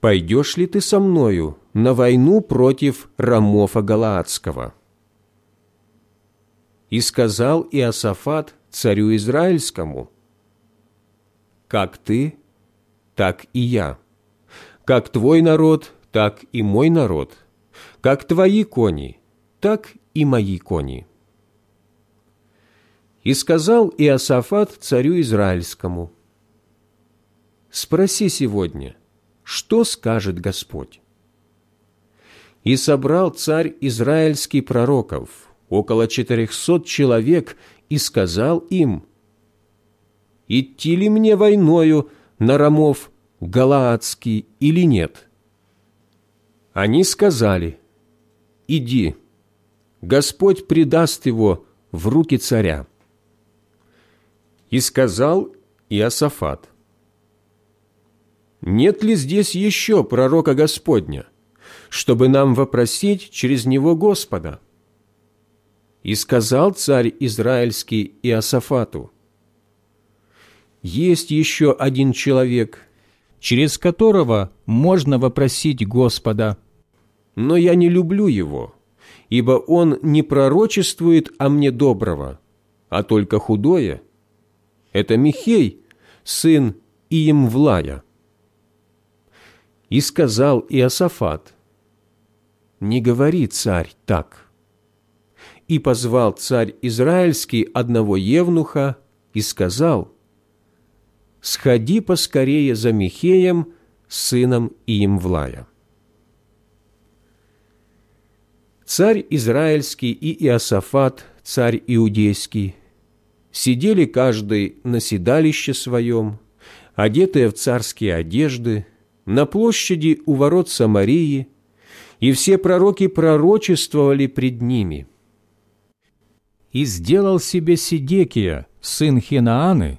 «Пойдешь ли ты со мною на войну против Рамофа Галаадского?» И сказал Иосафат царю Израильскому, «Как ты, так и я» как твой народ, так и мой народ, как твои кони, так и мои кони». И сказал Иосафат царю Израильскому, «Спроси сегодня, что скажет Господь?» И собрал царь израильский пророков, около четырехсот человек, и сказал им, «Идти ли мне войною на Рамов Галаадский или нет?» Они сказали, «Иди, Господь предаст его в руки царя». И сказал Иосафат. «Нет ли здесь еще пророка Господня, чтобы нам вопросить через него Господа?» И сказал царь Израильский Иосафату, «Есть еще один человек, через которого можно вопросить Господа. Но я не люблю его, ибо он не пророчествует о мне доброго, а только худое. Это Михей, сын Иемвлая. И сказал Иосафат, «Не говори, царь, так». И позвал царь Израильский одного евнуха и сказал, «Сходи поскорее за Михеем, сыном Иемвлая». Царь Израильский и Иосафат, царь Иудейский, сидели каждый на седалище своем, одетые в царские одежды, на площади у ворот Самарии, и все пророки пророчествовали пред ними. И сделал себе Сидекия, сын Хинааны,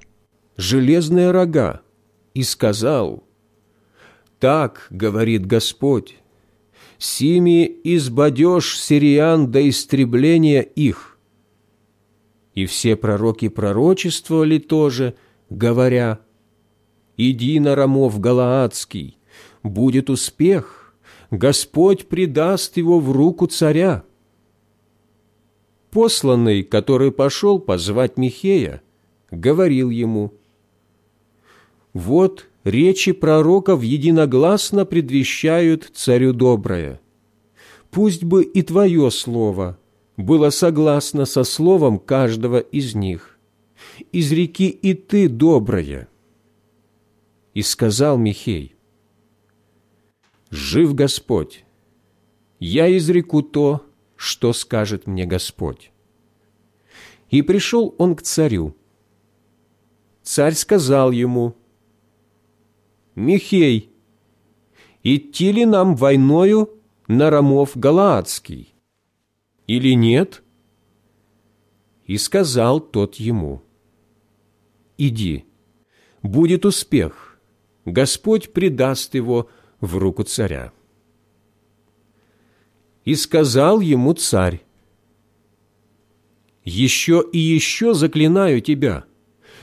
железные рога, и сказал, «Так, — говорит Господь, — сими избадешь сириан до истребления их, и все пророки пророчествовали тоже, говоря, «Иди на Рамов Галаадский, будет успех, Господь предаст его в руку царя». Посланный, который пошел позвать Михея, говорил ему, «Вот речи пророков единогласно предвещают царю доброе. Пусть бы и твое слово – было согласно со словом каждого из них. «Изреки и ты доброе». И сказал Михей, «Жив Господь, я изреку то, что скажет мне Господь». И пришел он к царю. Царь сказал ему, «Михей, идти ли нам войною на Рамов Галаадский?» или нет?» И сказал тот ему, «Иди, будет успех, Господь предаст его в руку царя». И сказал ему царь, «Еще и еще заклинаю тебя,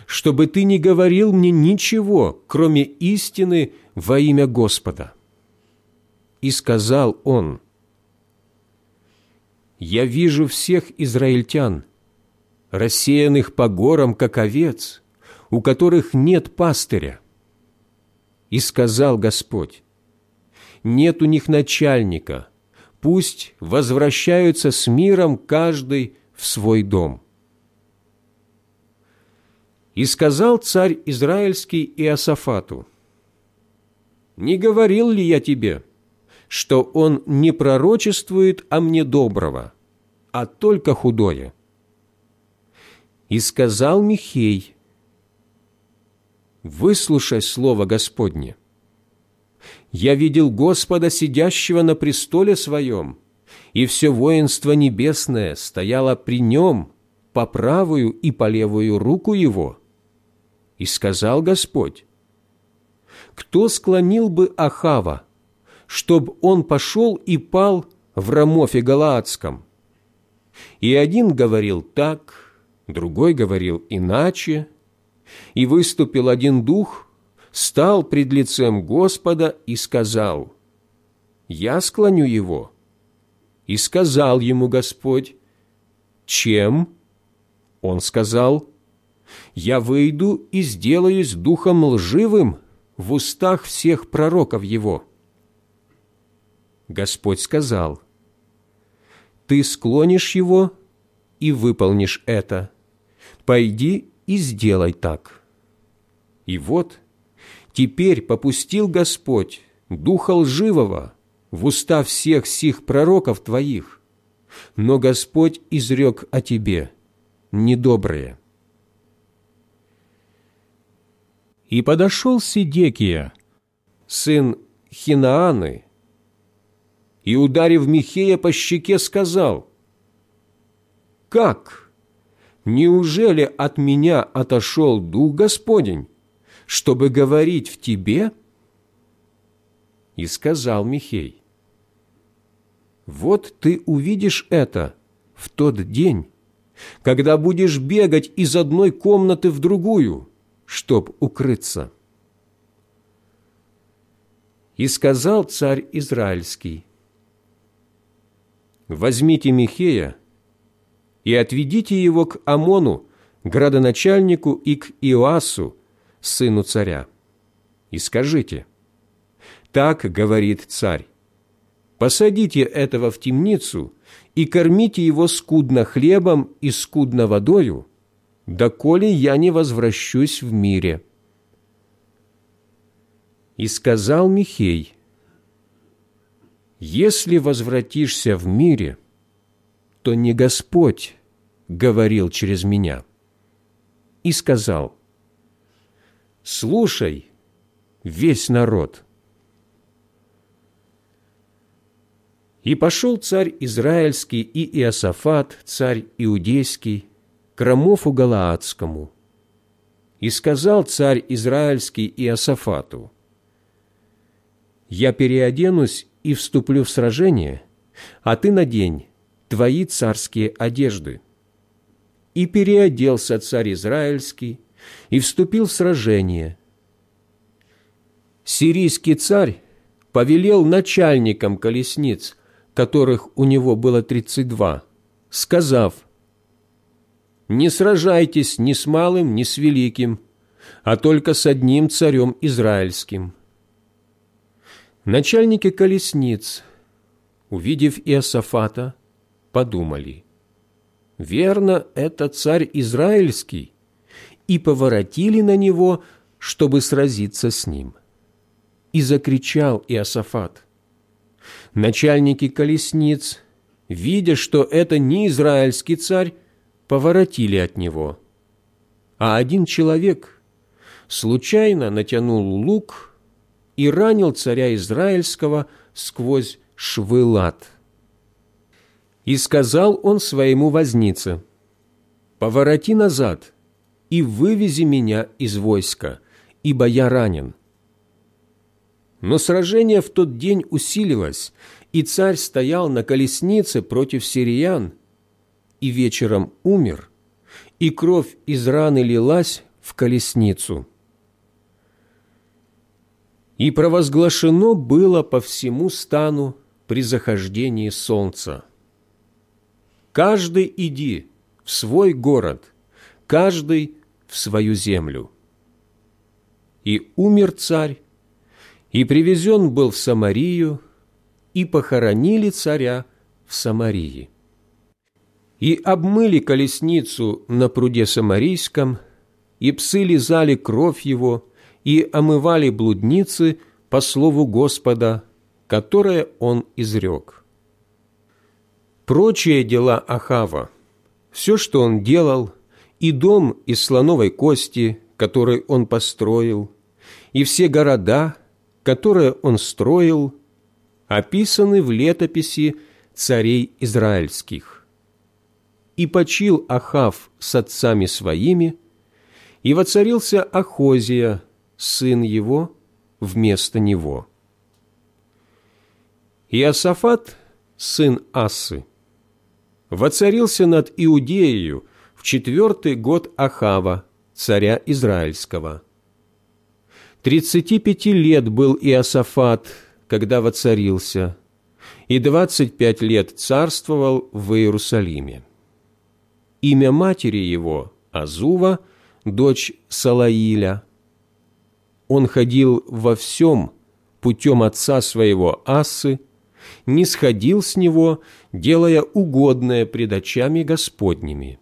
чтобы ты не говорил мне ничего, кроме истины во имя Господа». И сказал он, я вижу всех израильтян, рассеянных по горам, как овец, у которых нет пастыря. И сказал Господь, нет у них начальника, пусть возвращаются с миром каждый в свой дом. И сказал царь Израильский Иосафату, «Не говорил ли я тебе, что он не пророчествует о мне доброго, а только худое. И сказал Михей, «Выслушай слово Господне. Я видел Господа, сидящего на престоле своем, и все воинство небесное стояло при нем по правую и по левую руку его. И сказал Господь, «Кто склонил бы Ахава, чтоб он пошел и пал в Рамофе Галаадском. И один говорил так, другой говорил иначе, и выступил один дух, стал пред лицем Господа и сказал, «Я склоню его». И сказал ему Господь, «Чем?» Он сказал, «Я выйду и сделаюсь духом лживым в устах всех пророков его». Господь сказал, «Ты склонишь его и выполнишь это. Пойди и сделай так». И вот теперь попустил Господь духа лживого в уста всех сих пророков твоих, но Господь изрек о тебе недоброе. И подошел Сидекия, сын Хинааны, и, ударив Михея по щеке, сказал, «Как? Неужели от меня отошел Дух Господень, чтобы говорить в тебе?» И сказал Михей, «Вот ты увидишь это в тот день, когда будешь бегать из одной комнаты в другую, чтоб укрыться». И сказал царь Израильский, «Возьмите Михея и отведите его к Амону, градоначальнику, и к Иоасу, сыну царя, и скажите, «Так говорит царь, посадите этого в темницу и кормите его скудно хлебом и скудно водою, доколе я не возвращусь в мире». И сказал Михей, «Если возвратишься в мире, то не Господь говорил через меня». И сказал, «Слушай, весь народ». И пошел царь Израильский и Иосафат, царь Иудейский, к Рамофу Галаадскому. И сказал царь Израильский Иосафату, «Я переоденусь и вступлю в сражение, а ты надень твои царские одежды». И переоделся царь Израильский и вступил в сражение. Сирийский царь повелел начальникам колесниц, которых у него было тридцать два, сказав, «Не сражайтесь ни с малым, ни с великим, а только с одним царем израильским». Начальники колесниц, увидев Иосафата, подумали, «Верно, это царь израильский», и поворотили на него, чтобы сразиться с ним. И закричал Иосафат, Начальники колесниц, видя, что это не израильский царь, поворотили от него. А один человек случайно натянул лук и ранил царя Израильского сквозь швы лад. И сказал он своему вознице, «Повороти назад и вывези меня из войска, ибо я ранен». Но сражение в тот день усилилось, и царь стоял на колеснице против сириян, и вечером умер, и кровь из раны лилась в колесницу и провозглашено было по всему стану при захождении солнца. Каждый иди в свой город, каждый в свою землю. И умер царь, и привезен был в Самарию, и похоронили царя в Самарии. И обмыли колесницу на пруде Самарийском, и псы лизали кровь его, и омывали блудницы по слову Господа, которое он изрек. Прочие дела Ахава, все, что он делал, и дом из слоновой кости, который он построил, и все города, которые он строил, описаны в летописи царей израильских. И почил Ахав с отцами своими, и воцарился Ахозия, сын его вместо него. Иосафат, сын Асы, воцарился над Иудеей в четвертый год Ахава, царя Израильского. Тридцати пяти лет был Иосафат, когда воцарился, и двадцать пять лет царствовал в Иерусалиме. Имя матери его – Азува, дочь Салаиля – он ходил во всем путем отца своего Асы, не сходил с него, делая угодное пред очами Господними.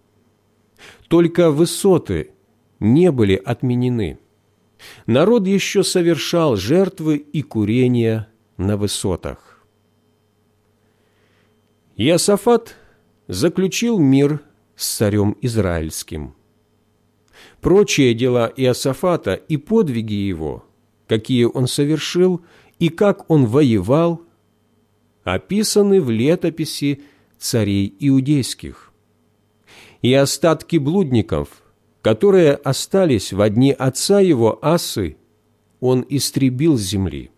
Только высоты не были отменены. Народ еще совершал жертвы и курения на высотах. Иосафат заключил мир с царем Израильским прочие дела Иосафата и подвиги его, какие он совершил и как он воевал, описаны в летописи царей иудейских. И остатки блудников, которые остались в дни отца его Асы, он истребил с земли.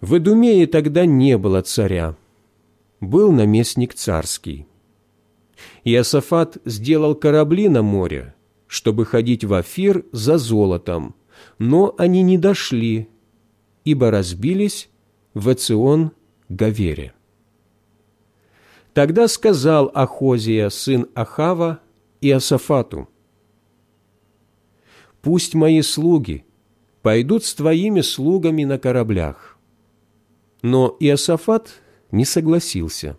В Идумее тогда не было царя, был наместник царский. Иосафат сделал корабли на море, чтобы ходить в Афир за золотом, но они не дошли, ибо разбились в Эцион Гавере. Тогда сказал Ахозия, сын Ахава, Иосафату, «Пусть мои слуги пойдут с твоими слугами на кораблях». Но Иосафат не согласился.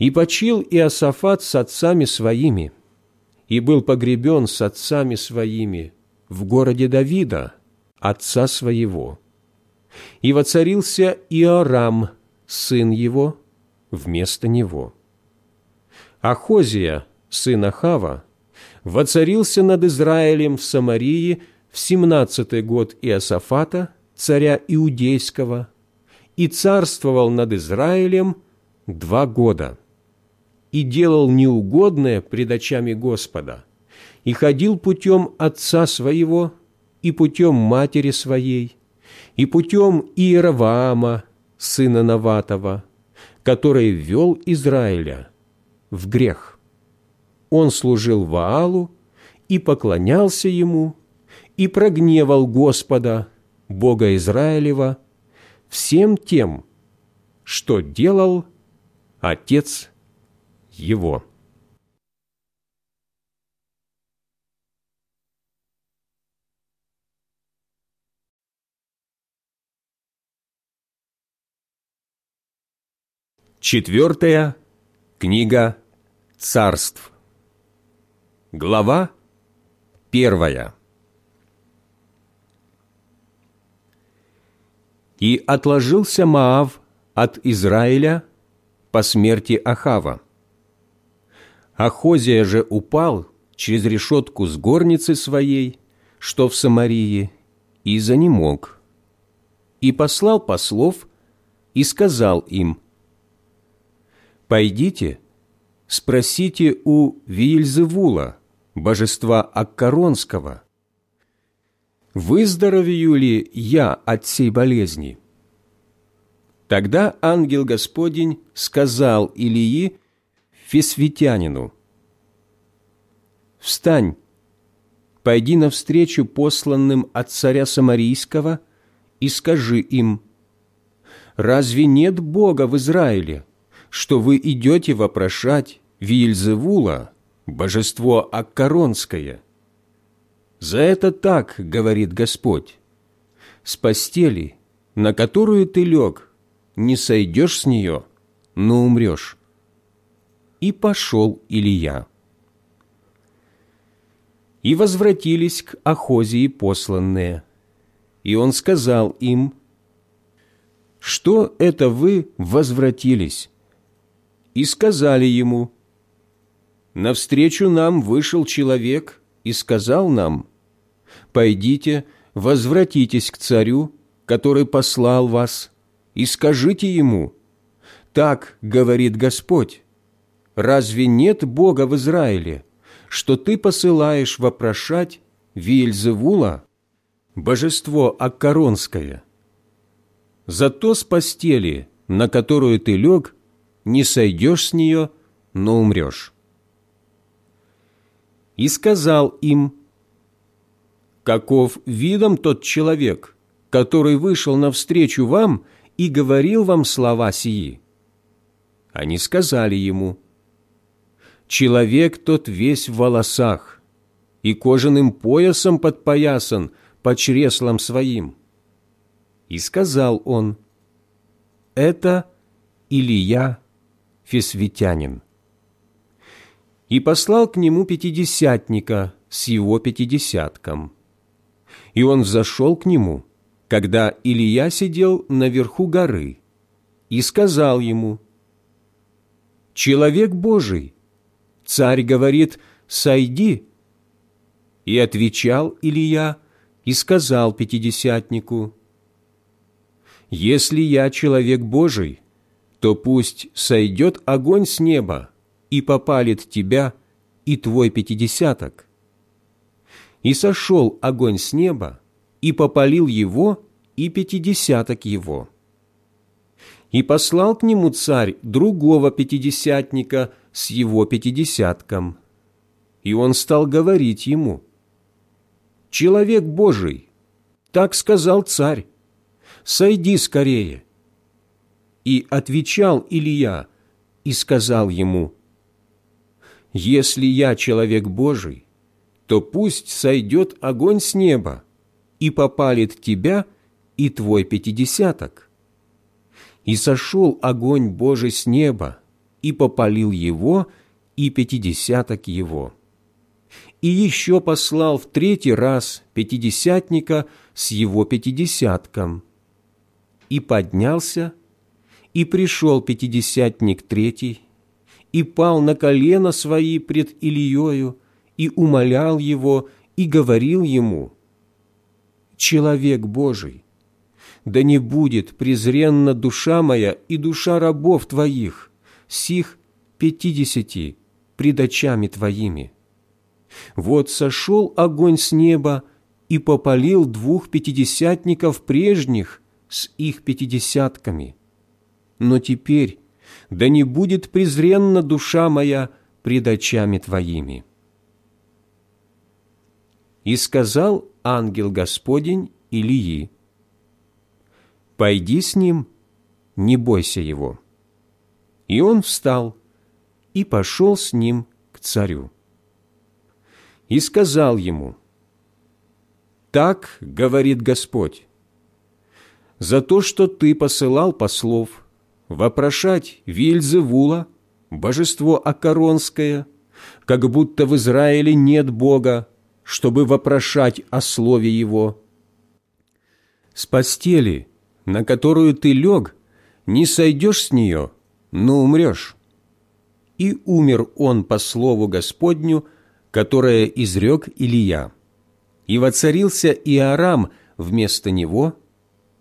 «И почил Иосафат с отцами своими, и был погребен с отцами своими в городе Давида, отца своего. И воцарился Иорам, сын его, вместо него». Ахозия, сын Ахава, воцарился над Израилем в Самарии в семнадцатый год Иосафата, царя Иудейского, и царствовал над Израилем два года, и делал неугодное пред очами Господа, и ходил путем отца своего, и путем матери своей, и путем Иераваама, сына Наватова, который вел Израиля – в грех. Он служил Ваалу и поклонялся ему, и прогневал Господа, Бога Израилева, всем тем, что делал отец его. Четвертая книга царств. Глава первая. И отложился Маав от Израиля по смерти Ахава. Ахозия же упал через решетку с горницы своей, что в Самарии, и занемог. И послал послов, и сказал им, «Пойдите, спросите у Вильзевула, божества Аккаронского, выздоровею ли я от сей болезни?» Тогда ангел Господень сказал Илии, фесвитянину, «Встань, пойди навстречу посланным от царя Самарийского и скажи им, «Разве нет Бога в Израиле, что вы идете вопрошать Вильзевула, божество Аккаронское. За это так, говорит Господь, с постели, на которую ты лег, не сойдешь с нее, но умрешь. И пошел Илья. И возвратились к Ахозии посланные. И он сказал им, «Что это вы возвратились? и сказали ему, «Навстречу нам вышел человек и сказал нам, «Пойдите, возвратитесь к царю, который послал вас, и скажите ему, «Так говорит Господь, разве нет Бога в Израиле, что ты посылаешь вопрошать Виельзевула, божество Аккаронское? Зато с постели, на которую ты лег, не сойдешь с нее, но умрешь. И сказал им, «Каков видом тот человек, который вышел навстречу вам и говорил вам слова сии?» Они сказали ему, «Человек тот весь в волосах, и кожаным поясом подпоясан по чреслам своим». И сказал он, «Это Илия фесвитянин. И послал к нему пятидесятника с его пятидесятком. И он взошел к нему, когда Илья сидел наверху горы, и сказал ему, «Человек Божий, царь говорит, сойди». И отвечал Илья и сказал пятидесятнику, «Если я человек Божий, то пусть сойдет огонь с неба и попалит тебя и твой пятидесяток. И сошел огонь с неба, и попалил его и пятидесяток его. И послал к нему царь другого пятидесятника с его пятидесятком. И он стал говорить ему, «Человек Божий, так сказал царь, сойди скорее». И отвечал Илья и сказал ему, «Если я человек Божий, то пусть сойдет огонь с неба и попалит тебя и твой пятидесяток». И сошел огонь Божий с неба и попалил его и пятидесяток его. И еще послал в третий раз пятидесятника с его пятидесятком. И поднялся и пришел пятидесятник третий, и пал на колено свои пред Ильею, и умолял его, и говорил ему, «Человек Божий, да не будет презренна душа моя и душа рабов твоих, сих пятидесяти пред очами твоими. Вот сошел огонь с неба и попалил двух пятидесятников прежних с их пятидесятками» но теперь да не будет презренна душа моя пред очами Твоими». И сказал ангел Господень Илии, «Пойди с ним, не бойся его». И он встал и пошел с ним к царю. И сказал ему, «Так говорит Господь, за то, что ты посылал послов, вопрошать Вильзевула, божество Акаронское, как будто в Израиле нет Бога, чтобы вопрошать о слове Его. С постели, на которую ты лег, не сойдешь с нее, но умрешь. И умер он по слову Господню, которое изрек Илия. И воцарился Иорам вместо него.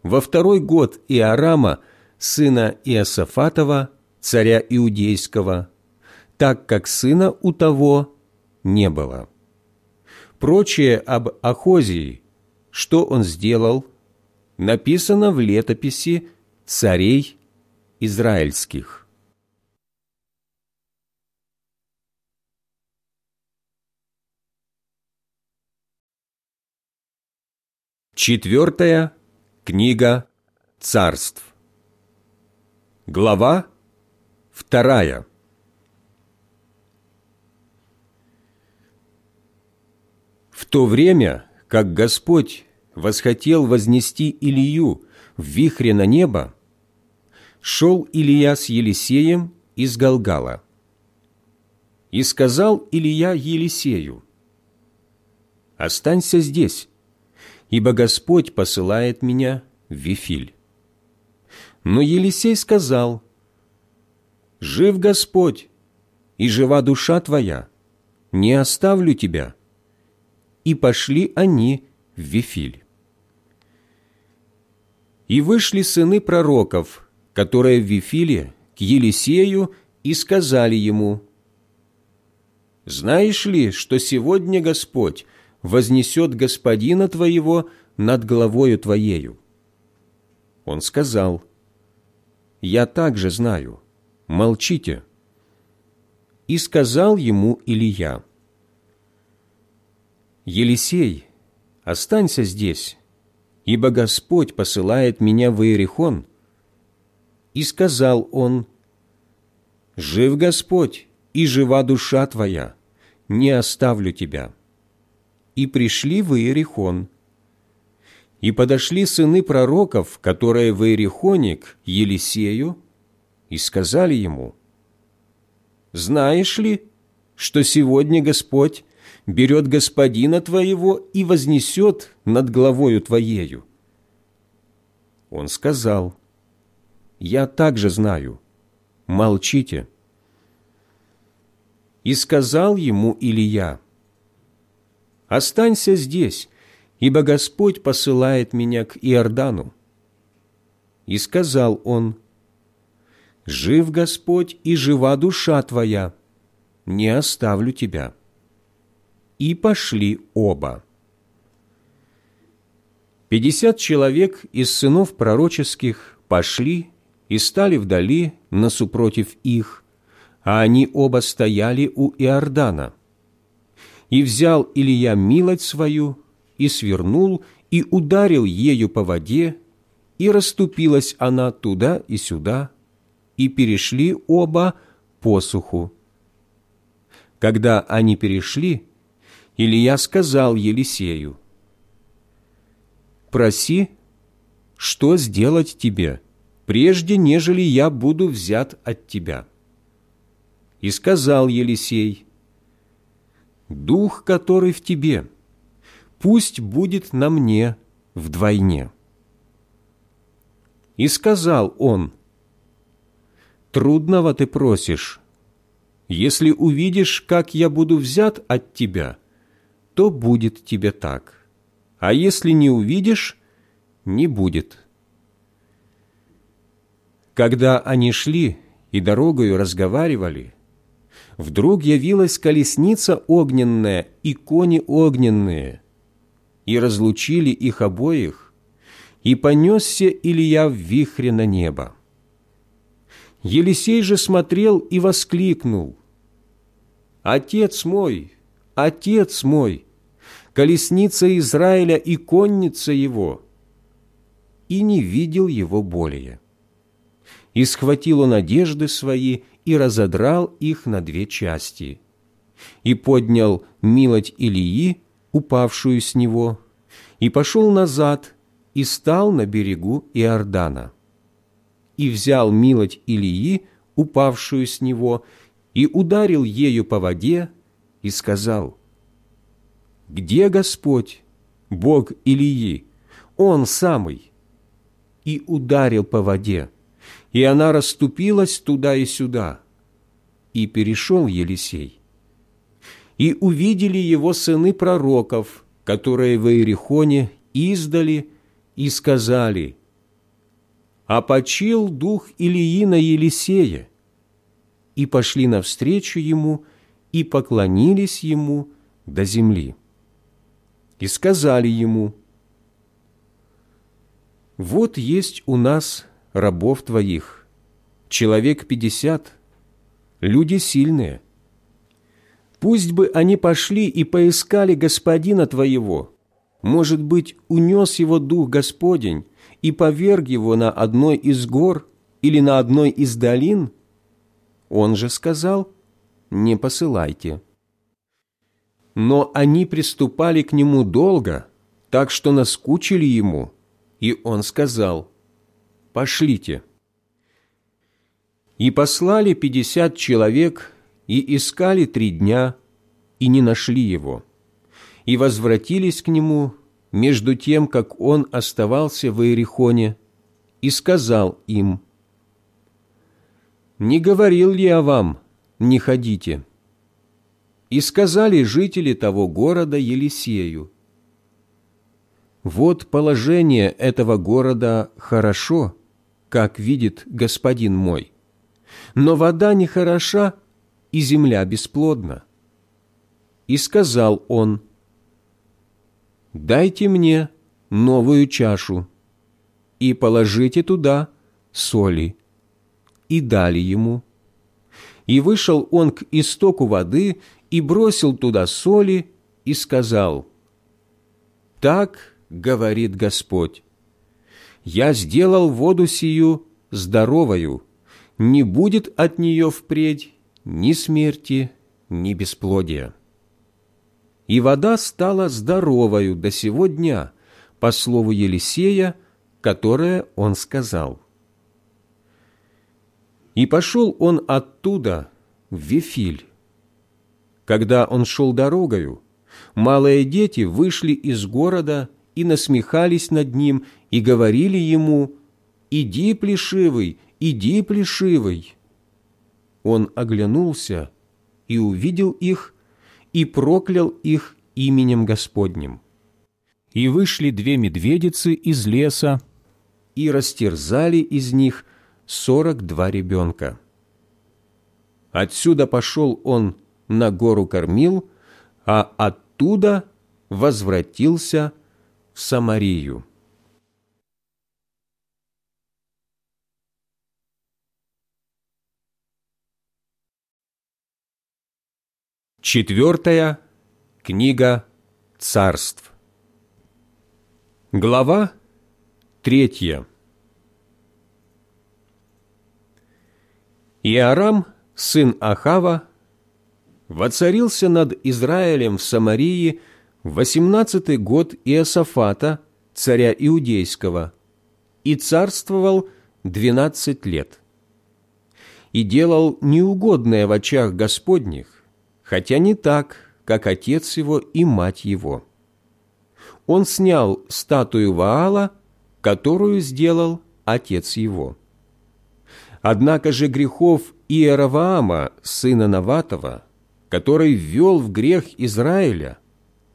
Во второй год Иорама – сына Иосафатова, царя Иудейского, так как сына у того не было. Прочее об Ахозии, что он сделал, написано в летописи царей израильских. Четвертая книга царств. Глава вторая В то время, как Господь восхотел вознести Илью в вихре на небо, шел Илья с Елисеем из Галгала. И сказал Илья Елисею, «Останься здесь, ибо Господь посылает меня в Вифиль». Но Елисей сказал, «Жив Господь, и жива душа твоя, не оставлю тебя». И пошли они в Вифиль. И вышли сыны пророков, которые в Вифиле, к Елисею, и сказали ему, «Знаешь ли, что сегодня Господь вознесет господина твоего над головою твоею?» Он сказал, я также знаю. Молчите». И сказал ему Илья, «Елисей, останься здесь, ибо Господь посылает меня в Иерихон». И сказал он, «Жив Господь, и жива душа твоя, не оставлю тебя». И пришли в Иерихон, и подошли сыны пророков, которые в Иерихоне к Елисею, и сказали ему, «Знаешь ли, что сегодня Господь берет господина твоего и вознесет над главою твоею?» Он сказал, «Я также знаю, молчите». И сказал ему Илия, «Останься здесь, ибо Господь посылает меня к Иордану». И сказал он, «Жив Господь и жива душа твоя, не оставлю тебя». И пошли оба. Пятьдесят человек из сынов пророческих пошли и стали вдали насупротив их, а они оба стояли у Иордана. И взял Илья милость свою, и свернул, и ударил ею по воде, и расступилась она туда и сюда, и перешли оба посуху. Когда они перешли, Илья сказал Елисею, «Проси, что сделать тебе, прежде нежели я буду взят от тебя». И сказал Елисей, «Дух, который в тебе, пусть будет на мне вдвойне». И сказал он, «Трудного ты просишь. Если увидишь, как я буду взят от тебя, то будет тебе так, а если не увидишь, не будет». Когда они шли и дорогою разговаривали, вдруг явилась колесница огненная и кони огненные, и разлучили их обоих, и понесся Илья в вихре на небо. Елисей же смотрел и воскликнул, «Отец мой, отец мой, колесница Израиля и конница его!» И не видел его более. И схватил он одежды свои и разодрал их на две части, и поднял милоть Илии, упавшую с него, и пошел назад, и стал на берегу Иордана. И взял милоть Илии, упавшую с него, и ударил ею по воде, и сказал, «Где Господь, Бог Илии? Он самый!» И ударил по воде, и она расступилась туда и сюда. И перешел Елисей. И увидели его сыны пророков, которые в Иерихоне издали и сказали, «А почил дух Илии на Елисея». И пошли навстречу ему, и поклонились ему до земли. И сказали ему, «Вот есть у нас рабов твоих, человек пятьдесят, люди сильные. Пусть бы они пошли и поискали господина твоего, может быть, унес его дух Господень и поверг его на одной из гор или на одной из долин? Он же сказал, не посылайте. Но они приступали к нему долго, так что наскучили ему, и он сказал, пошлите. И послали пятьдесят человек, и искали три дня, и не нашли его, и возвратились к нему между тем, как он оставался в Иерихоне, и сказал им, «Не говорил ли я вам, не ходите?» И сказали жители того города Елисею, «Вот положение этого города хорошо, как видит господин мой, но вода нехороша, и земля бесплодна». И сказал он, «Дайте мне новую чашу и положите туда соли». И дали ему. И вышел он к истоку воды и бросил туда соли и сказал, «Так говорит Господь, я сделал воду сию здоровою, не будет от нее впредь ни смерти, ни бесплодия» и вода стала здоровою до сего дня, по слову Елисея, которое он сказал. И пошел он оттуда в Вифиль. Когда он шел дорогою, малые дети вышли из города и насмехались над ним и говорили ему «Иди, плешивый, иди, плешивый». Он оглянулся и увидел их, и проклял их именем Господним. И вышли две медведицы из леса, и растерзали из них сорок два ребенка. Отсюда пошел он на гору Кормил, а оттуда возвратился Самарию. Четвертая книга царств. Глава третья. Иорам, сын Ахава, воцарился над Израилем в Самарии восемнадцатый год Иосафата, царя Иудейского, и царствовал двенадцать лет. И делал неугодное в очах Господних, хотя не так, как отец его и мать его. Он снял статую Ваала, которую сделал отец его. Однако же грехов Иераваама, сына Наватова, который ввел в грех Израиля,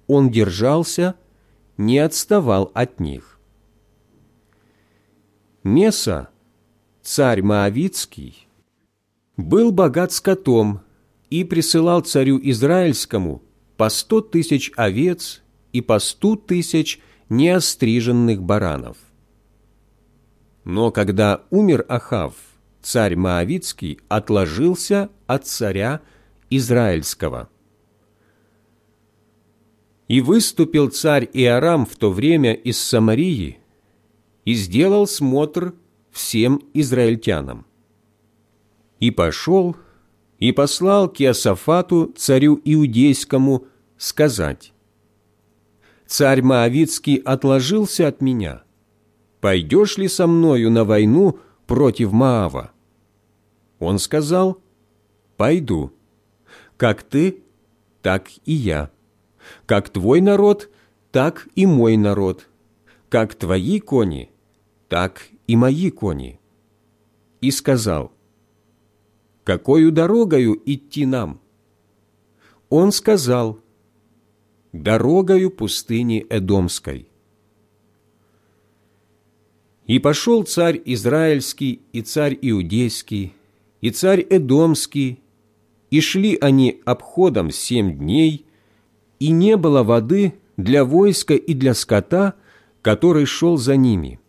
он держался, не отставал от них. Меса, царь Моавицкий, был богат скотом и присылал царю Израильскому по сто тысяч овец и по сто тысяч неостриженных баранов. Но когда умер Ахав, царь Моавицкий отложился от царя Израильского. И выступил царь Иорам в то время из Самарии и сделал смотр всем израильтянам. И пошел, и послал к Иосафату, царю Иудейскому, сказать, «Царь Моавицкий отложился от меня. Пойдешь ли со мною на войну против Маава?» Он сказал, «Пойду. Как ты, так и я. Как твой народ, так и мой народ. Как твои кони, так и мои кони». И сказал, «Какою дорогою идти нам?» Он сказал, «Дорогою пустыни Эдомской». И пошел царь Израильский и царь Иудейский, и царь Эдомский, и шли они обходом семь дней, и не было воды для войска и для скота, который шел за ними.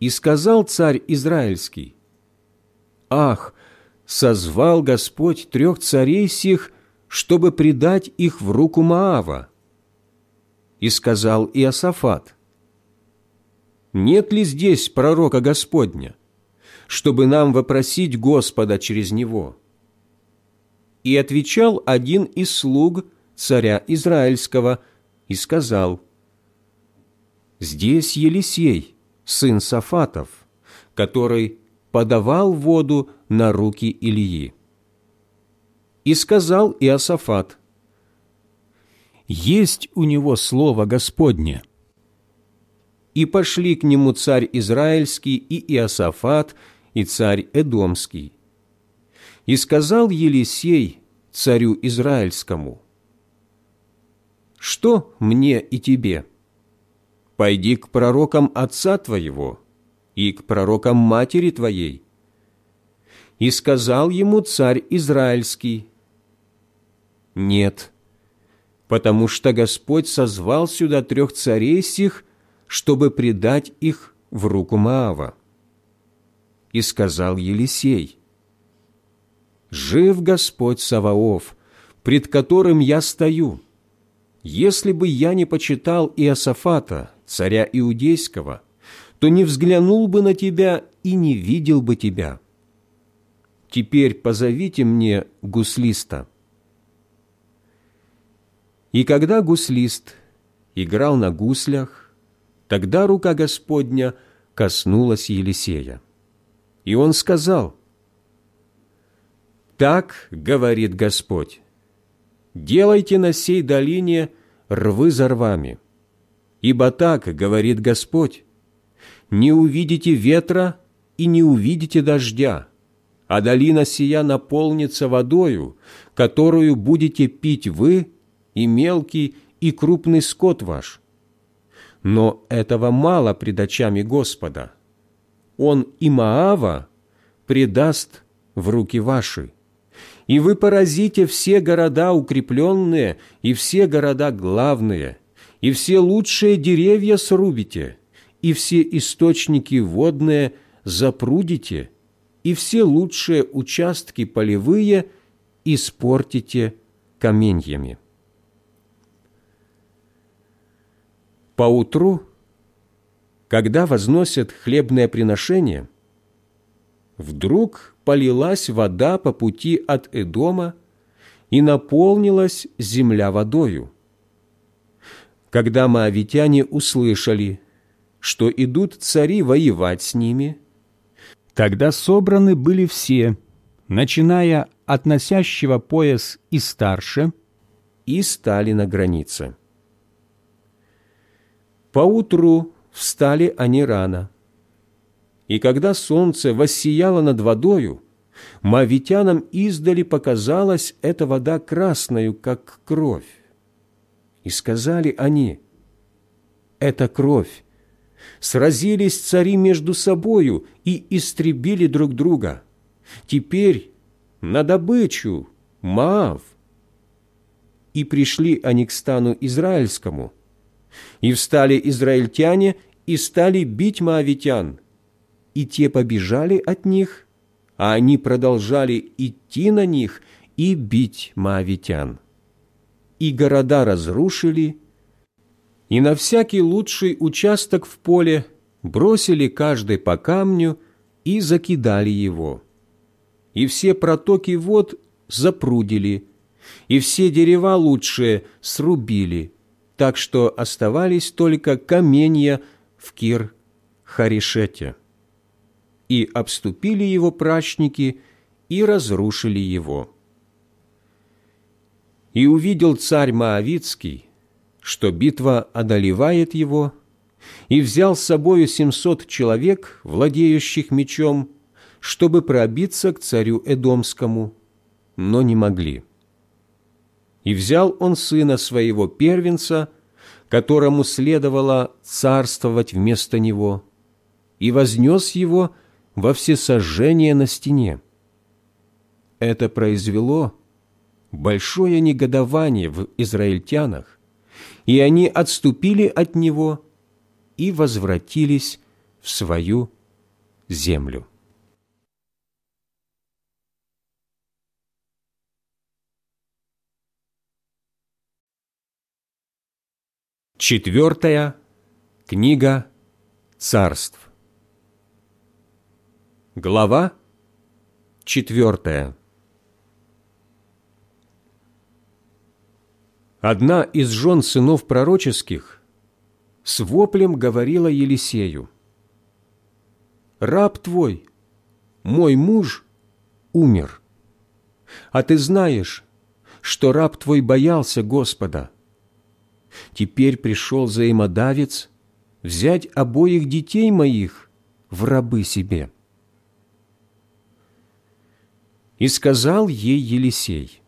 И сказал царь Израильский, «Ах, созвал Господь трех царей сих, чтобы предать их в руку Маава». И сказал Иосафат, «Нет ли здесь пророка Господня?» чтобы нам вопросить Господа через него». И отвечал один из слуг царя Израильского и сказал, «Здесь Елисей, сын Сафатов, который подавал воду на руки Илии». И сказал Иосафат, «Есть у него слово Господне». И пошли к нему царь Израильский и Иосафат, и царь Эдомский. И сказал Елисей царю Израильскому, «Что мне и тебе? Пойди к пророкам отца твоего и к пророкам матери твоей». И сказал ему царь Израильский, «Нет, потому что Господь созвал сюда трех царей сих, чтобы предать их в руку Маава и сказал Елисей, «Жив Господь Саваоф, пред которым я стою. Если бы я не почитал Иосафата, царя Иудейского, то не взглянул бы на тебя и не видел бы тебя. Теперь позовите мне гуслиста». И когда гуслист играл на гуслях, тогда рука Господня коснулась Елисея. И он сказал, «Так говорит Господь, делайте на сей долине рвы за рвами, ибо так говорит Господь, не увидите ветра и не увидите дождя, а долина сия наполнится водою, которую будете пить вы и мелкий и крупный скот ваш. Но этого мало пред очами Господа. Он и Маава предаст в руки ваши, и вы поразите все города укрепленные и все города главные, и все лучшие деревья срубите, и все источники водные запрудите, и все лучшие участки полевые испортите каменьями. Поутру, когда возносят хлебное приношение, вдруг полилась вода по пути от Эдома, и наполнилась земля водою. Когда моавитяне услышали, что идут цари воевать с ними, тогда собраны были все, начиная от носящего пояс и старше, и стали на границе. Поутру встали они рано, и когда солнце воссияло над водою, мавитянам издали показалась эта вода красною, как кровь. И сказали они, «Это кровь». Сразились цари между собою и истребили друг друга. Теперь на добычу, Маав. И пришли они к стану Израильскому, и встали израильтяне и стали бить маавитян, и те побежали от них, а они продолжали идти на них и бить маавитян. И города разрушили, и на всякий лучший участок в поле бросили каждый по камню и закидали его. И все протоки вод запрудили, и все дерева лучшие срубили, так что оставались только каменья в Кир-Харишете и обступили его прачники и разрушили его. И увидел царь Моавицкий, что битва одолевает его, и взял с собою семьсот человек, владеющих мечом, чтобы пробиться к царю Эдомскому, но не могли. И взял он сына своего первенца, которому следовало царствовать вместо него, и вознес его во всесожжение на стене. Это произвело большое негодование в израильтянах, и они отступили от него и возвратились в свою землю. Четвертая книга царств. Глава четвертая Одна из жен сынов пророческих с воплем говорила Елисею, «Раб твой, мой муж, умер, а ты знаешь, что раб твой боялся Господа. Теперь пришел взаимодавец взять обоих детей моих в рабы себе». И сказал ей Елисей,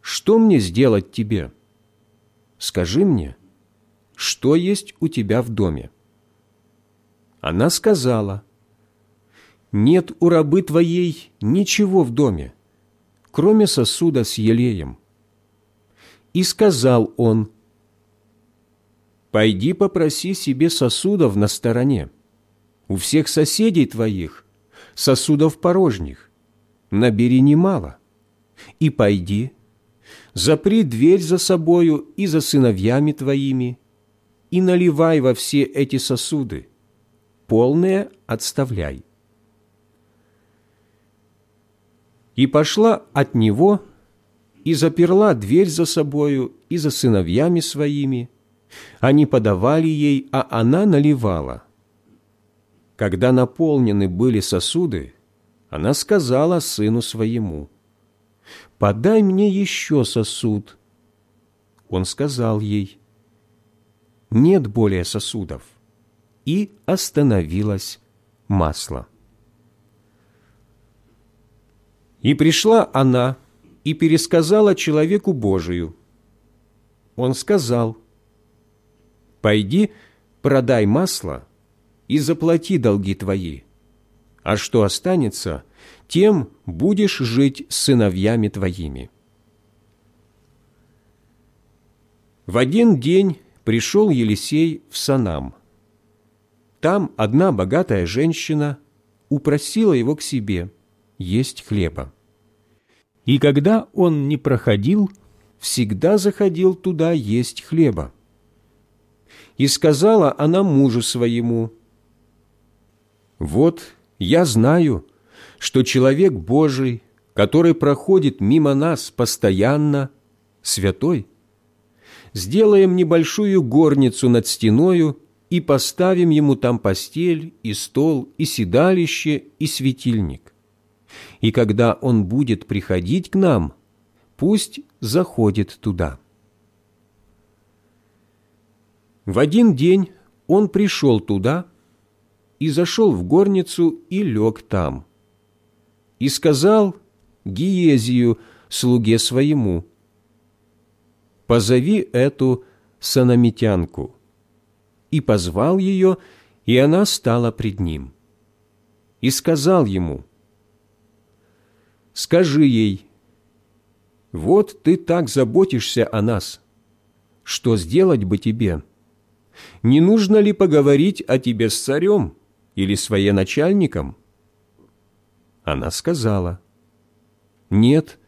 «Что мне сделать тебе? Скажи мне, что есть у тебя в доме?» Она сказала, «Нет у рабы твоей ничего в доме, кроме сосуда с елеем». И сказал он, «Пойди попроси себе сосудов на стороне, у всех соседей твоих, сосудов порожних, набери немало, и пойди, запри дверь за собою и за сыновьями твоими, и наливай во все эти сосуды, полное отставляй. И пошла от него, и заперла дверь за собою и за сыновьями своими. Они подавали ей, а она наливала – когда наполнены были сосуды, она сказала сыну своему, «Подай мне еще сосуд». Он сказал ей, «Нет более сосудов». И остановилось масло. И пришла она и пересказала человеку Божию. Он сказал, «Пойди, продай масло» и заплати долги твои, а что останется, тем будешь жить с сыновьями твоими». В один день пришел Елисей в Санам. Там одна богатая женщина упросила его к себе есть хлеба. И когда он не проходил, всегда заходил туда есть хлеба. И сказала она мужу своему, «Вот я знаю, что человек Божий, который проходит мимо нас постоянно, святой, сделаем небольшую горницу над стеною и поставим ему там постель, и стол, и седалище, и светильник. И когда он будет приходить к нам, пусть заходит туда». В один день он пришел туда и зашел в горницу и лег там. И сказал Гиезию, слуге своему, «Позови эту санамитянку». И позвал ее, и она стала пред ним. И сказал ему, «Скажи ей, вот ты так заботишься о нас, что сделать бы тебе?» не нужно ли поговорить о тебе с царем или с военачальником?» Она сказала, «Нет,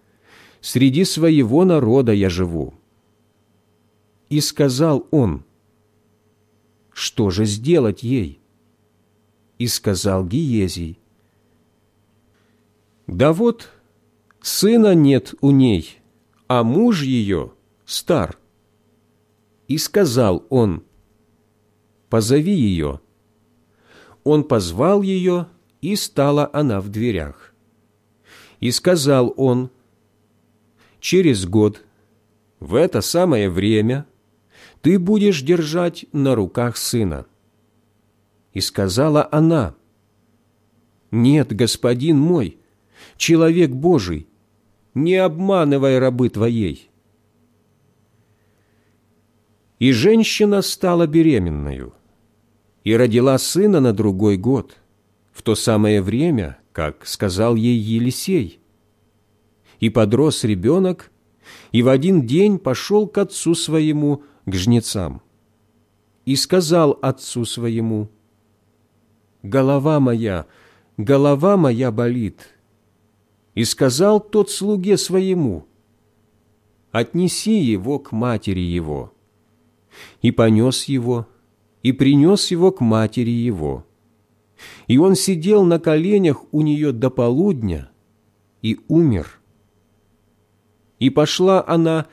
среди своего народа я живу». И сказал он, «Что же сделать ей?» И сказал Гиезий, «Да вот, сына нет у ней, а муж ее стар». И сказал он, позови ее». Он позвал ее, и стала она в дверях. И сказал он, «Через год, в это самое время, ты будешь держать на руках сына». И сказала она, «Нет, господин мой, человек Божий, не обманывай рабы твоей». И женщина стала беременною и родила сына на другой год, в то самое время, как сказал ей Елисей. И подрос ребенок, и в один день пошел к отцу своему, к жнецам. И сказал отцу своему, «Голова моя, голова моя болит». И сказал тот слуге своему, «Отнеси его к матери его». И понес его, и принес его к матери его. И он сидел на коленях у нее до полудня и умер. И пошла она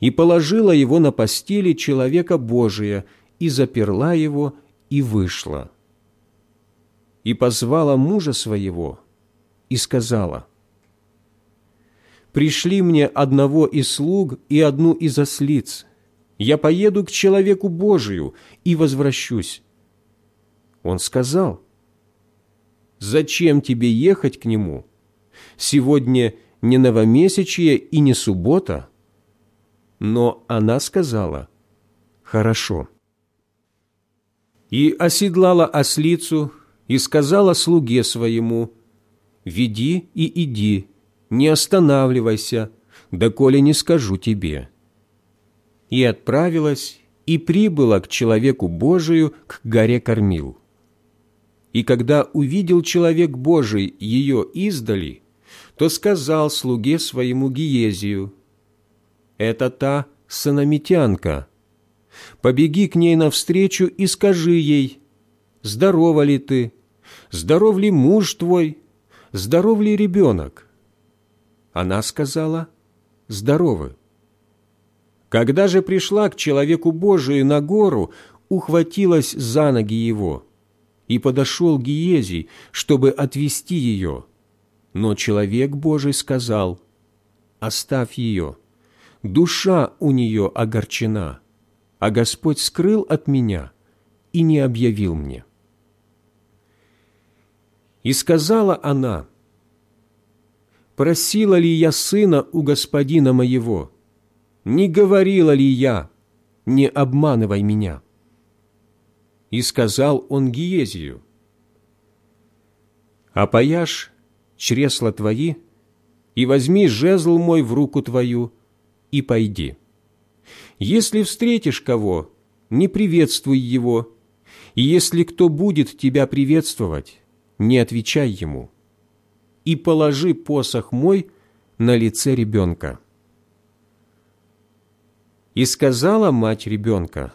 и положила его на постели человека Божия, и заперла его, и вышла. И позвала мужа своего, и сказала, «Пришли мне одного из слуг и одну из ослиц, я поеду к человеку Божию и возвращусь». Он сказал, «Зачем тебе ехать к нему? Сегодня не новомесячье и не суббота». Но она сказала, «Хорошо». И оседлала ослицу, и сказала слуге своему, «Веди и иди, не останавливайся, доколе не скажу тебе» и отправилась и прибыла к человеку Божию к горе Кормил. И когда увидел человек Божий ее издали, то сказал слуге своему Гиезию, «Это та санамитянка. Побеги к ней навстречу и скажи ей, здорова ли ты, здоров ли муж твой, здоров ли ребенок?» Она сказала, «Здоровы». Когда же пришла к человеку Божию на гору, ухватилась за ноги его, и подошел Гиезий, чтобы отвести ее. Но человек Божий сказал, «Оставь ее, душа у нее огорчена, а Господь скрыл от меня и не объявил мне». И сказала она, «Просила ли я сына у господина моего?» Не говорила ли я, не обманывай меня?» И сказал он Гиезию, «Апаяш чресла твои, и возьми жезл мой в руку твою, и пойди. Если встретишь кого, не приветствуй его, и если кто будет тебя приветствовать, не отвечай ему, и положи посох мой на лице ребенка». И сказала мать ребенка,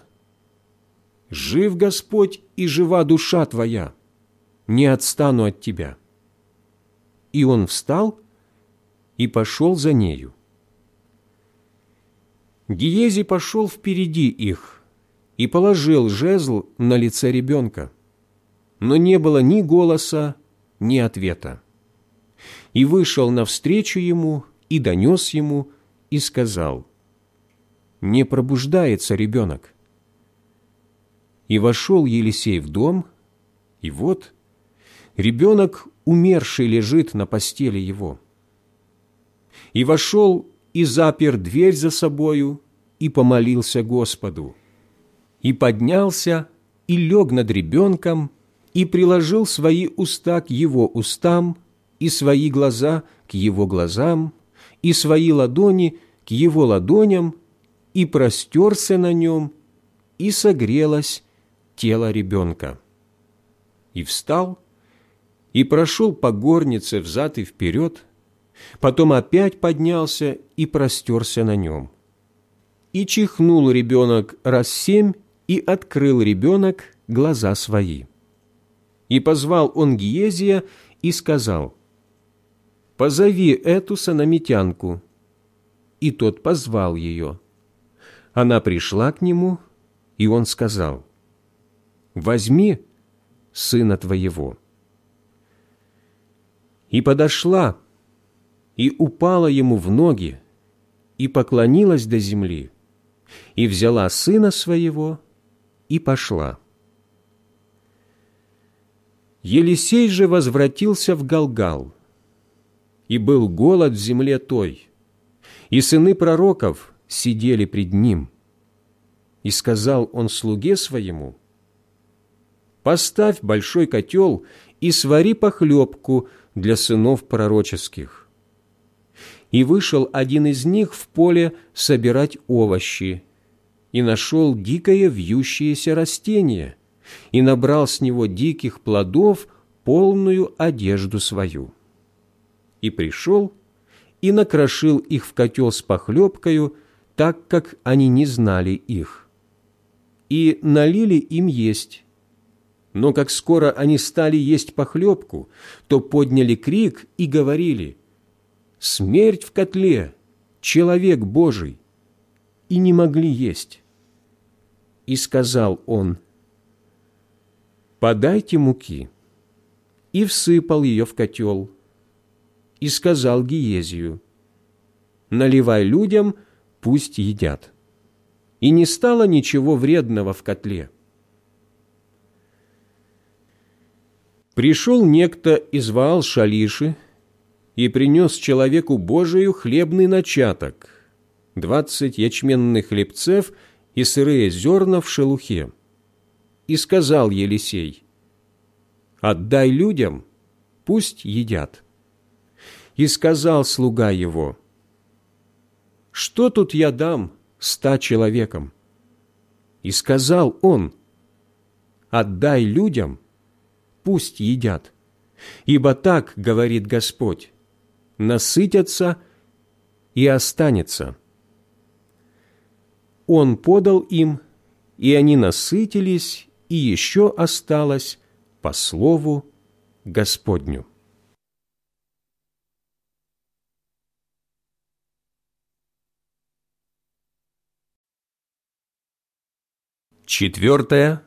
«Жив Господь и жива душа твоя, не отстану от тебя». И он встал и пошел за нею. Гиези пошел впереди их и положил жезл на лице ребенка, но не было ни голоса, ни ответа. И вышел навстречу ему и донес ему и сказал, «Не пробуждается ребенок». И вошел Елисей в дом, и вот ребенок умерший лежит на постели его. И вошел и запер дверь за собою, и помолился Господу. И поднялся, и лег над ребенком, и приложил свои уста к его устам, и свои глаза к его глазам, и свои ладони к его ладоням, и простерся на нем, и согрелось тело ребенка. И встал, и прошел по горнице взад и вперед, потом опять поднялся и простерся на нем. И чихнул ребенок раз семь, и открыл ребенок глаза свои. И позвал он Гиезия и сказал, «Позови эту сономитянку». И тот позвал ее. Она пришла к нему, и он сказал, «Возьми сына твоего» и подошла, и упала ему в ноги, и поклонилась до земли, и взяла сына своего, и пошла. Елисей же возвратился в Галгал, и был голод в земле той, и сыны пророков сидели пред ним. И сказал он слуге своему, «Поставь большой котел и свари похлебку для сынов пророческих. И вышел один из них в поле собирать овощи, и нашел дикое вьющееся растение, и набрал с него диких плодов полную одежду свою. И пришел, и накрошил их в котел с похлебкою, так как они не знали их. И налили им есть, но как скоро они стали есть похлебку, то подняли крик и говорили «Смерть в котле! Человек Божий!» и не могли есть. И сказал он «Подайте муки» и всыпал ее в котел, и сказал Гиезию «Наливай людям, пусть едят». И не стало ничего вредного в котле – Пришел некто из Ваал-Шалиши и принес человеку Божию хлебный начаток, двадцать ячменных хлебцев и сырые зерна в шелухе. И сказал Елисей, «Отдай людям, пусть едят». И сказал слуга его, «Что тут я дам ста человекам?» И сказал он, «Отдай людям, пусть едят. Ибо так, говорит Господь, насытятся и останется. Он подал им, и они насытились, и еще осталось по слову Господню. Четвертая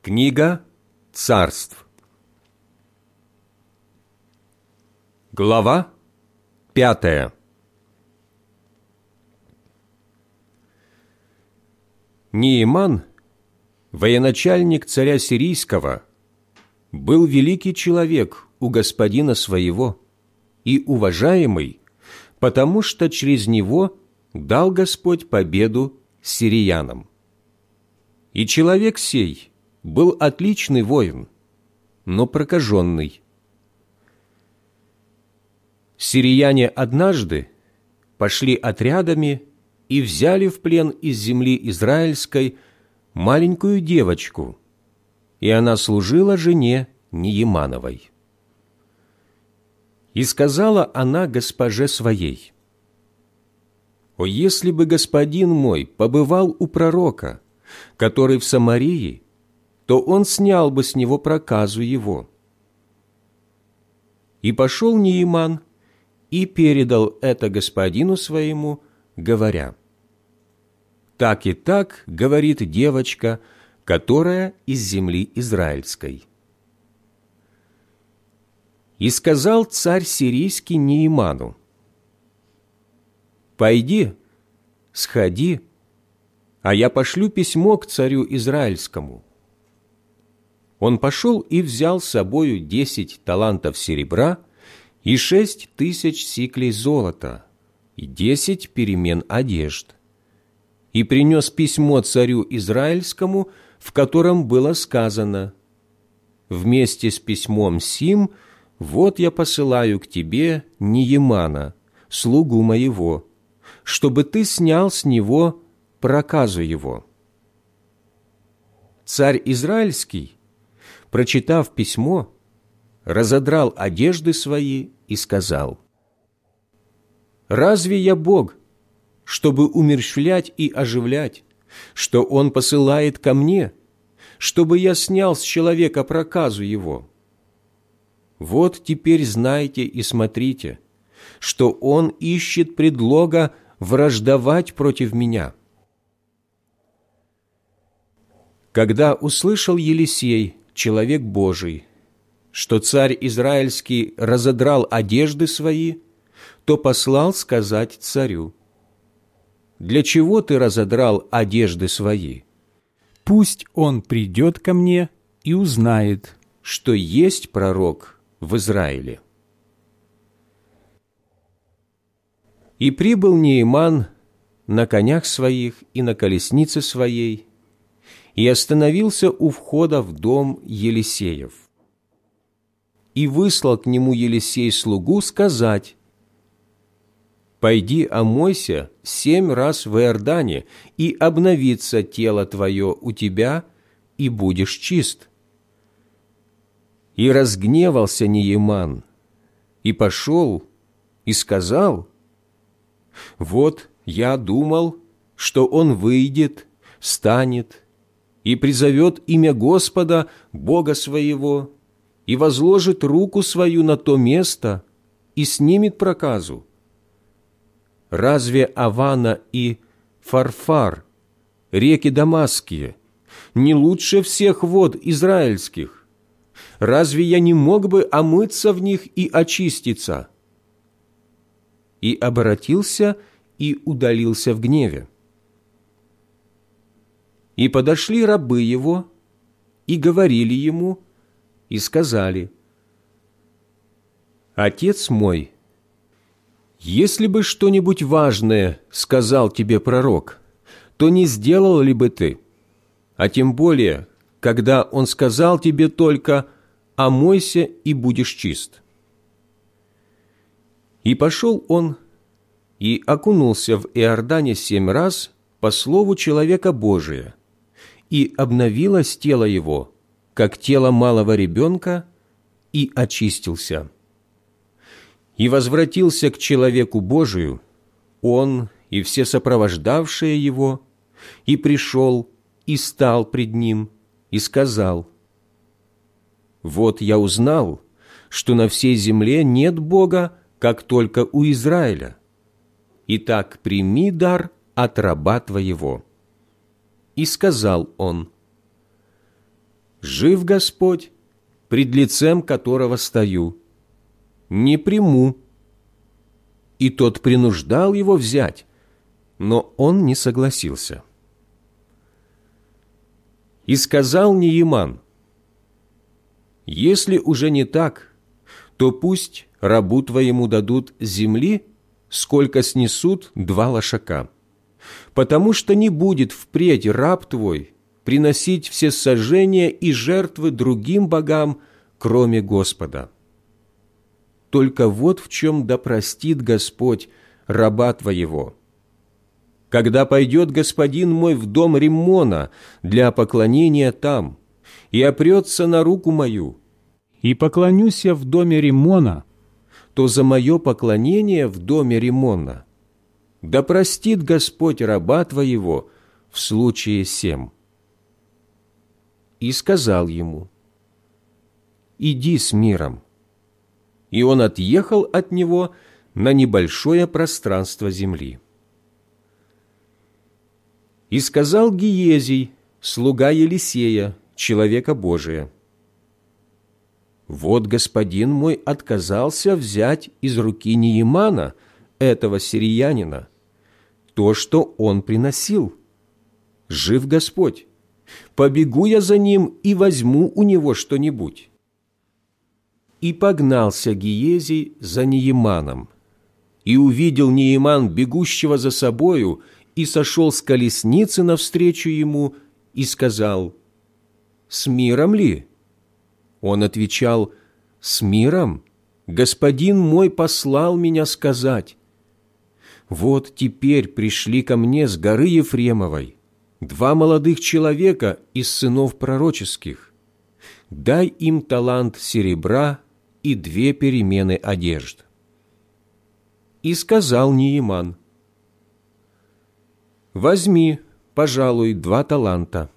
книга царств. Глава пятая Неиман, военачальник царя сирийского, был великий человек у господина своего и уважаемый, потому что через него дал Господь победу сириянам. И человек сей был отличный воин, но прокаженный – Сирияне однажды пошли отрядами и взяли в плен из земли израильской маленькую девочку, и она служила жене Неемановой. И сказала она госпоже своей, «О, если бы господин мой побывал у пророка, который в Самарии, то он снял бы с него проказу его». И пошел Неиман и передал это господину своему, говоря, «Так и так, — говорит девочка, которая из земли израильской». И сказал царь сирийский Неиману, «Пойди, сходи, а я пошлю письмо к царю Израильскому». Он пошел и взял с собою десять талантов серебра и шесть тысяч сиклей золота и десять перемен одежд. И принес письмо царю Израильскому, в котором было сказано, «Вместе с письмом сим вот я посылаю к тебе Неемана, слугу моего, чтобы ты снял с него проказу его». Царь Израильский, прочитав письмо, разодрал одежды свои и сказал, «Разве я Бог, чтобы умерщвлять и оживлять, что Он посылает ко мне, чтобы я снял с человека проказу его? Вот теперь знайте и смотрите, что Он ищет предлога враждовать против меня». Когда услышал Елисей, человек Божий, что царь Израильский разодрал одежды свои, то послал сказать царю, «Для чего ты разодрал одежды свои? Пусть он придет ко мне и узнает, что есть пророк в Израиле». И прибыл Неиман на конях своих и на колеснице своей, и остановился у входа в дом Елисеев и выслал к нему Елисей слугу сказать, «Пойди омойся семь раз в Иордане, и обновится тело твое у тебя, и будешь чист». И разгневался Нееман, и пошел, и сказал, «Вот я думал, что он выйдет, станет и призовет имя Господа, Бога своего, и возложит руку свою на то место и снимет проказу. Разве Авана и Фарфар, реки Дамасские, не лучше всех вод израильских? Разве я не мог бы омыться в них и очиститься?» И обратился и удалился в гневе. И подошли рабы его и говорили ему, и сказали, «Отец мой, если бы что-нибудь важное сказал тебе пророк, то не сделал ли бы ты? А тем более, когда он сказал тебе только «омойся и будешь чист». И пошел он и окунулся в Иордане семь раз по слову человека Божия, и обновилось тело его – как тело малого ребенка, и очистился. И возвратился к человеку Божию, он и все сопровождавшие его, и пришел, и стал пред ним, и сказал, «Вот я узнал, что на всей земле нет Бога, как только у Израиля. Итак, прими дар от раба твоего». И сказал он, Жив Господь, пред лицем которого стою. Не приму. И тот принуждал его взять, но он не согласился. И сказал Нееман, «Если уже не так, то пусть рабу твоему дадут земли, сколько снесут два лошака, потому что не будет впредь раб твой приносить все сожжения и жертвы другим богам, кроме Господа. только вот в чем да Господь раба Твоего. Когда пойдет господин мой в дом Риммона для поклонения там и опрется на руку мою, и поклонюсь я в доме Римона, то за мое поклонение в доме Римона да простит Господь раба Твоего в случае сем. И сказал ему, «Иди с миром». И он отъехал от него на небольшое пространство земли. И сказал Гиезий, слуга Елисея, человека Божия, «Вот господин мой отказался взять из руки Неемана, этого сириянина, то, что он приносил. Жив Господь, побегу я за ним и возьму у него что-нибудь». И погнался Гиезий за Нееманом, и увидел Нееман, бегущего за собою, и сошел с колесницы навстречу ему и сказал, «С миром ли?» Он отвечал, «С миром? Господин мой послал меня сказать». «Вот теперь пришли ко мне с горы Ефремовой два молодых человека из сынов пророческих. Дай им талант серебра и две перемены одежд». И сказал Нееман, «Возьми, пожалуй, два таланта».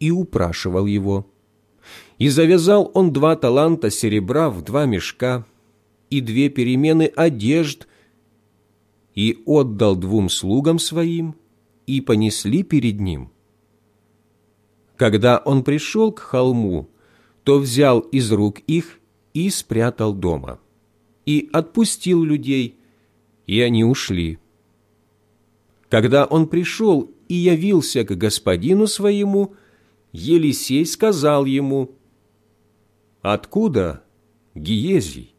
И упрашивал его. И завязал он два таланта серебра в два мешка и две перемены одежд, и отдал двум слугам своим, и понесли перед ним. Когда он пришел к холму, то взял из рук их и спрятал дома, и отпустил людей, и они ушли. Когда он пришел и явился к господину своему, Елисей сказал ему, «Откуда, Гиезий?»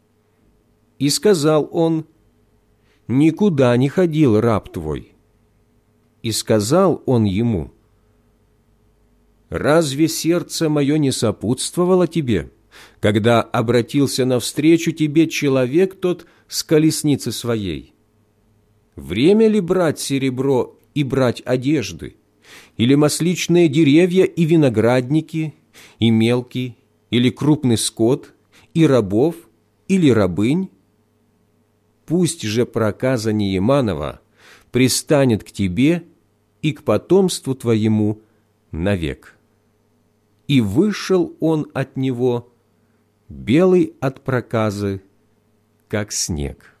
И сказал он, «Никуда не ходил раб твой». И сказал он ему, «Разве сердце мое не сопутствовало тебе, когда обратился навстречу тебе человек тот с колесницы своей?» Время ли брать серебро и брать одежды? Или масличные деревья и виноградники, и мелкий, или крупный скот, и рабов, или рабынь? Пусть же проказа Нееманова пристанет к тебе и к потомству твоему навек. И вышел он от него, белый от проказы, как снег.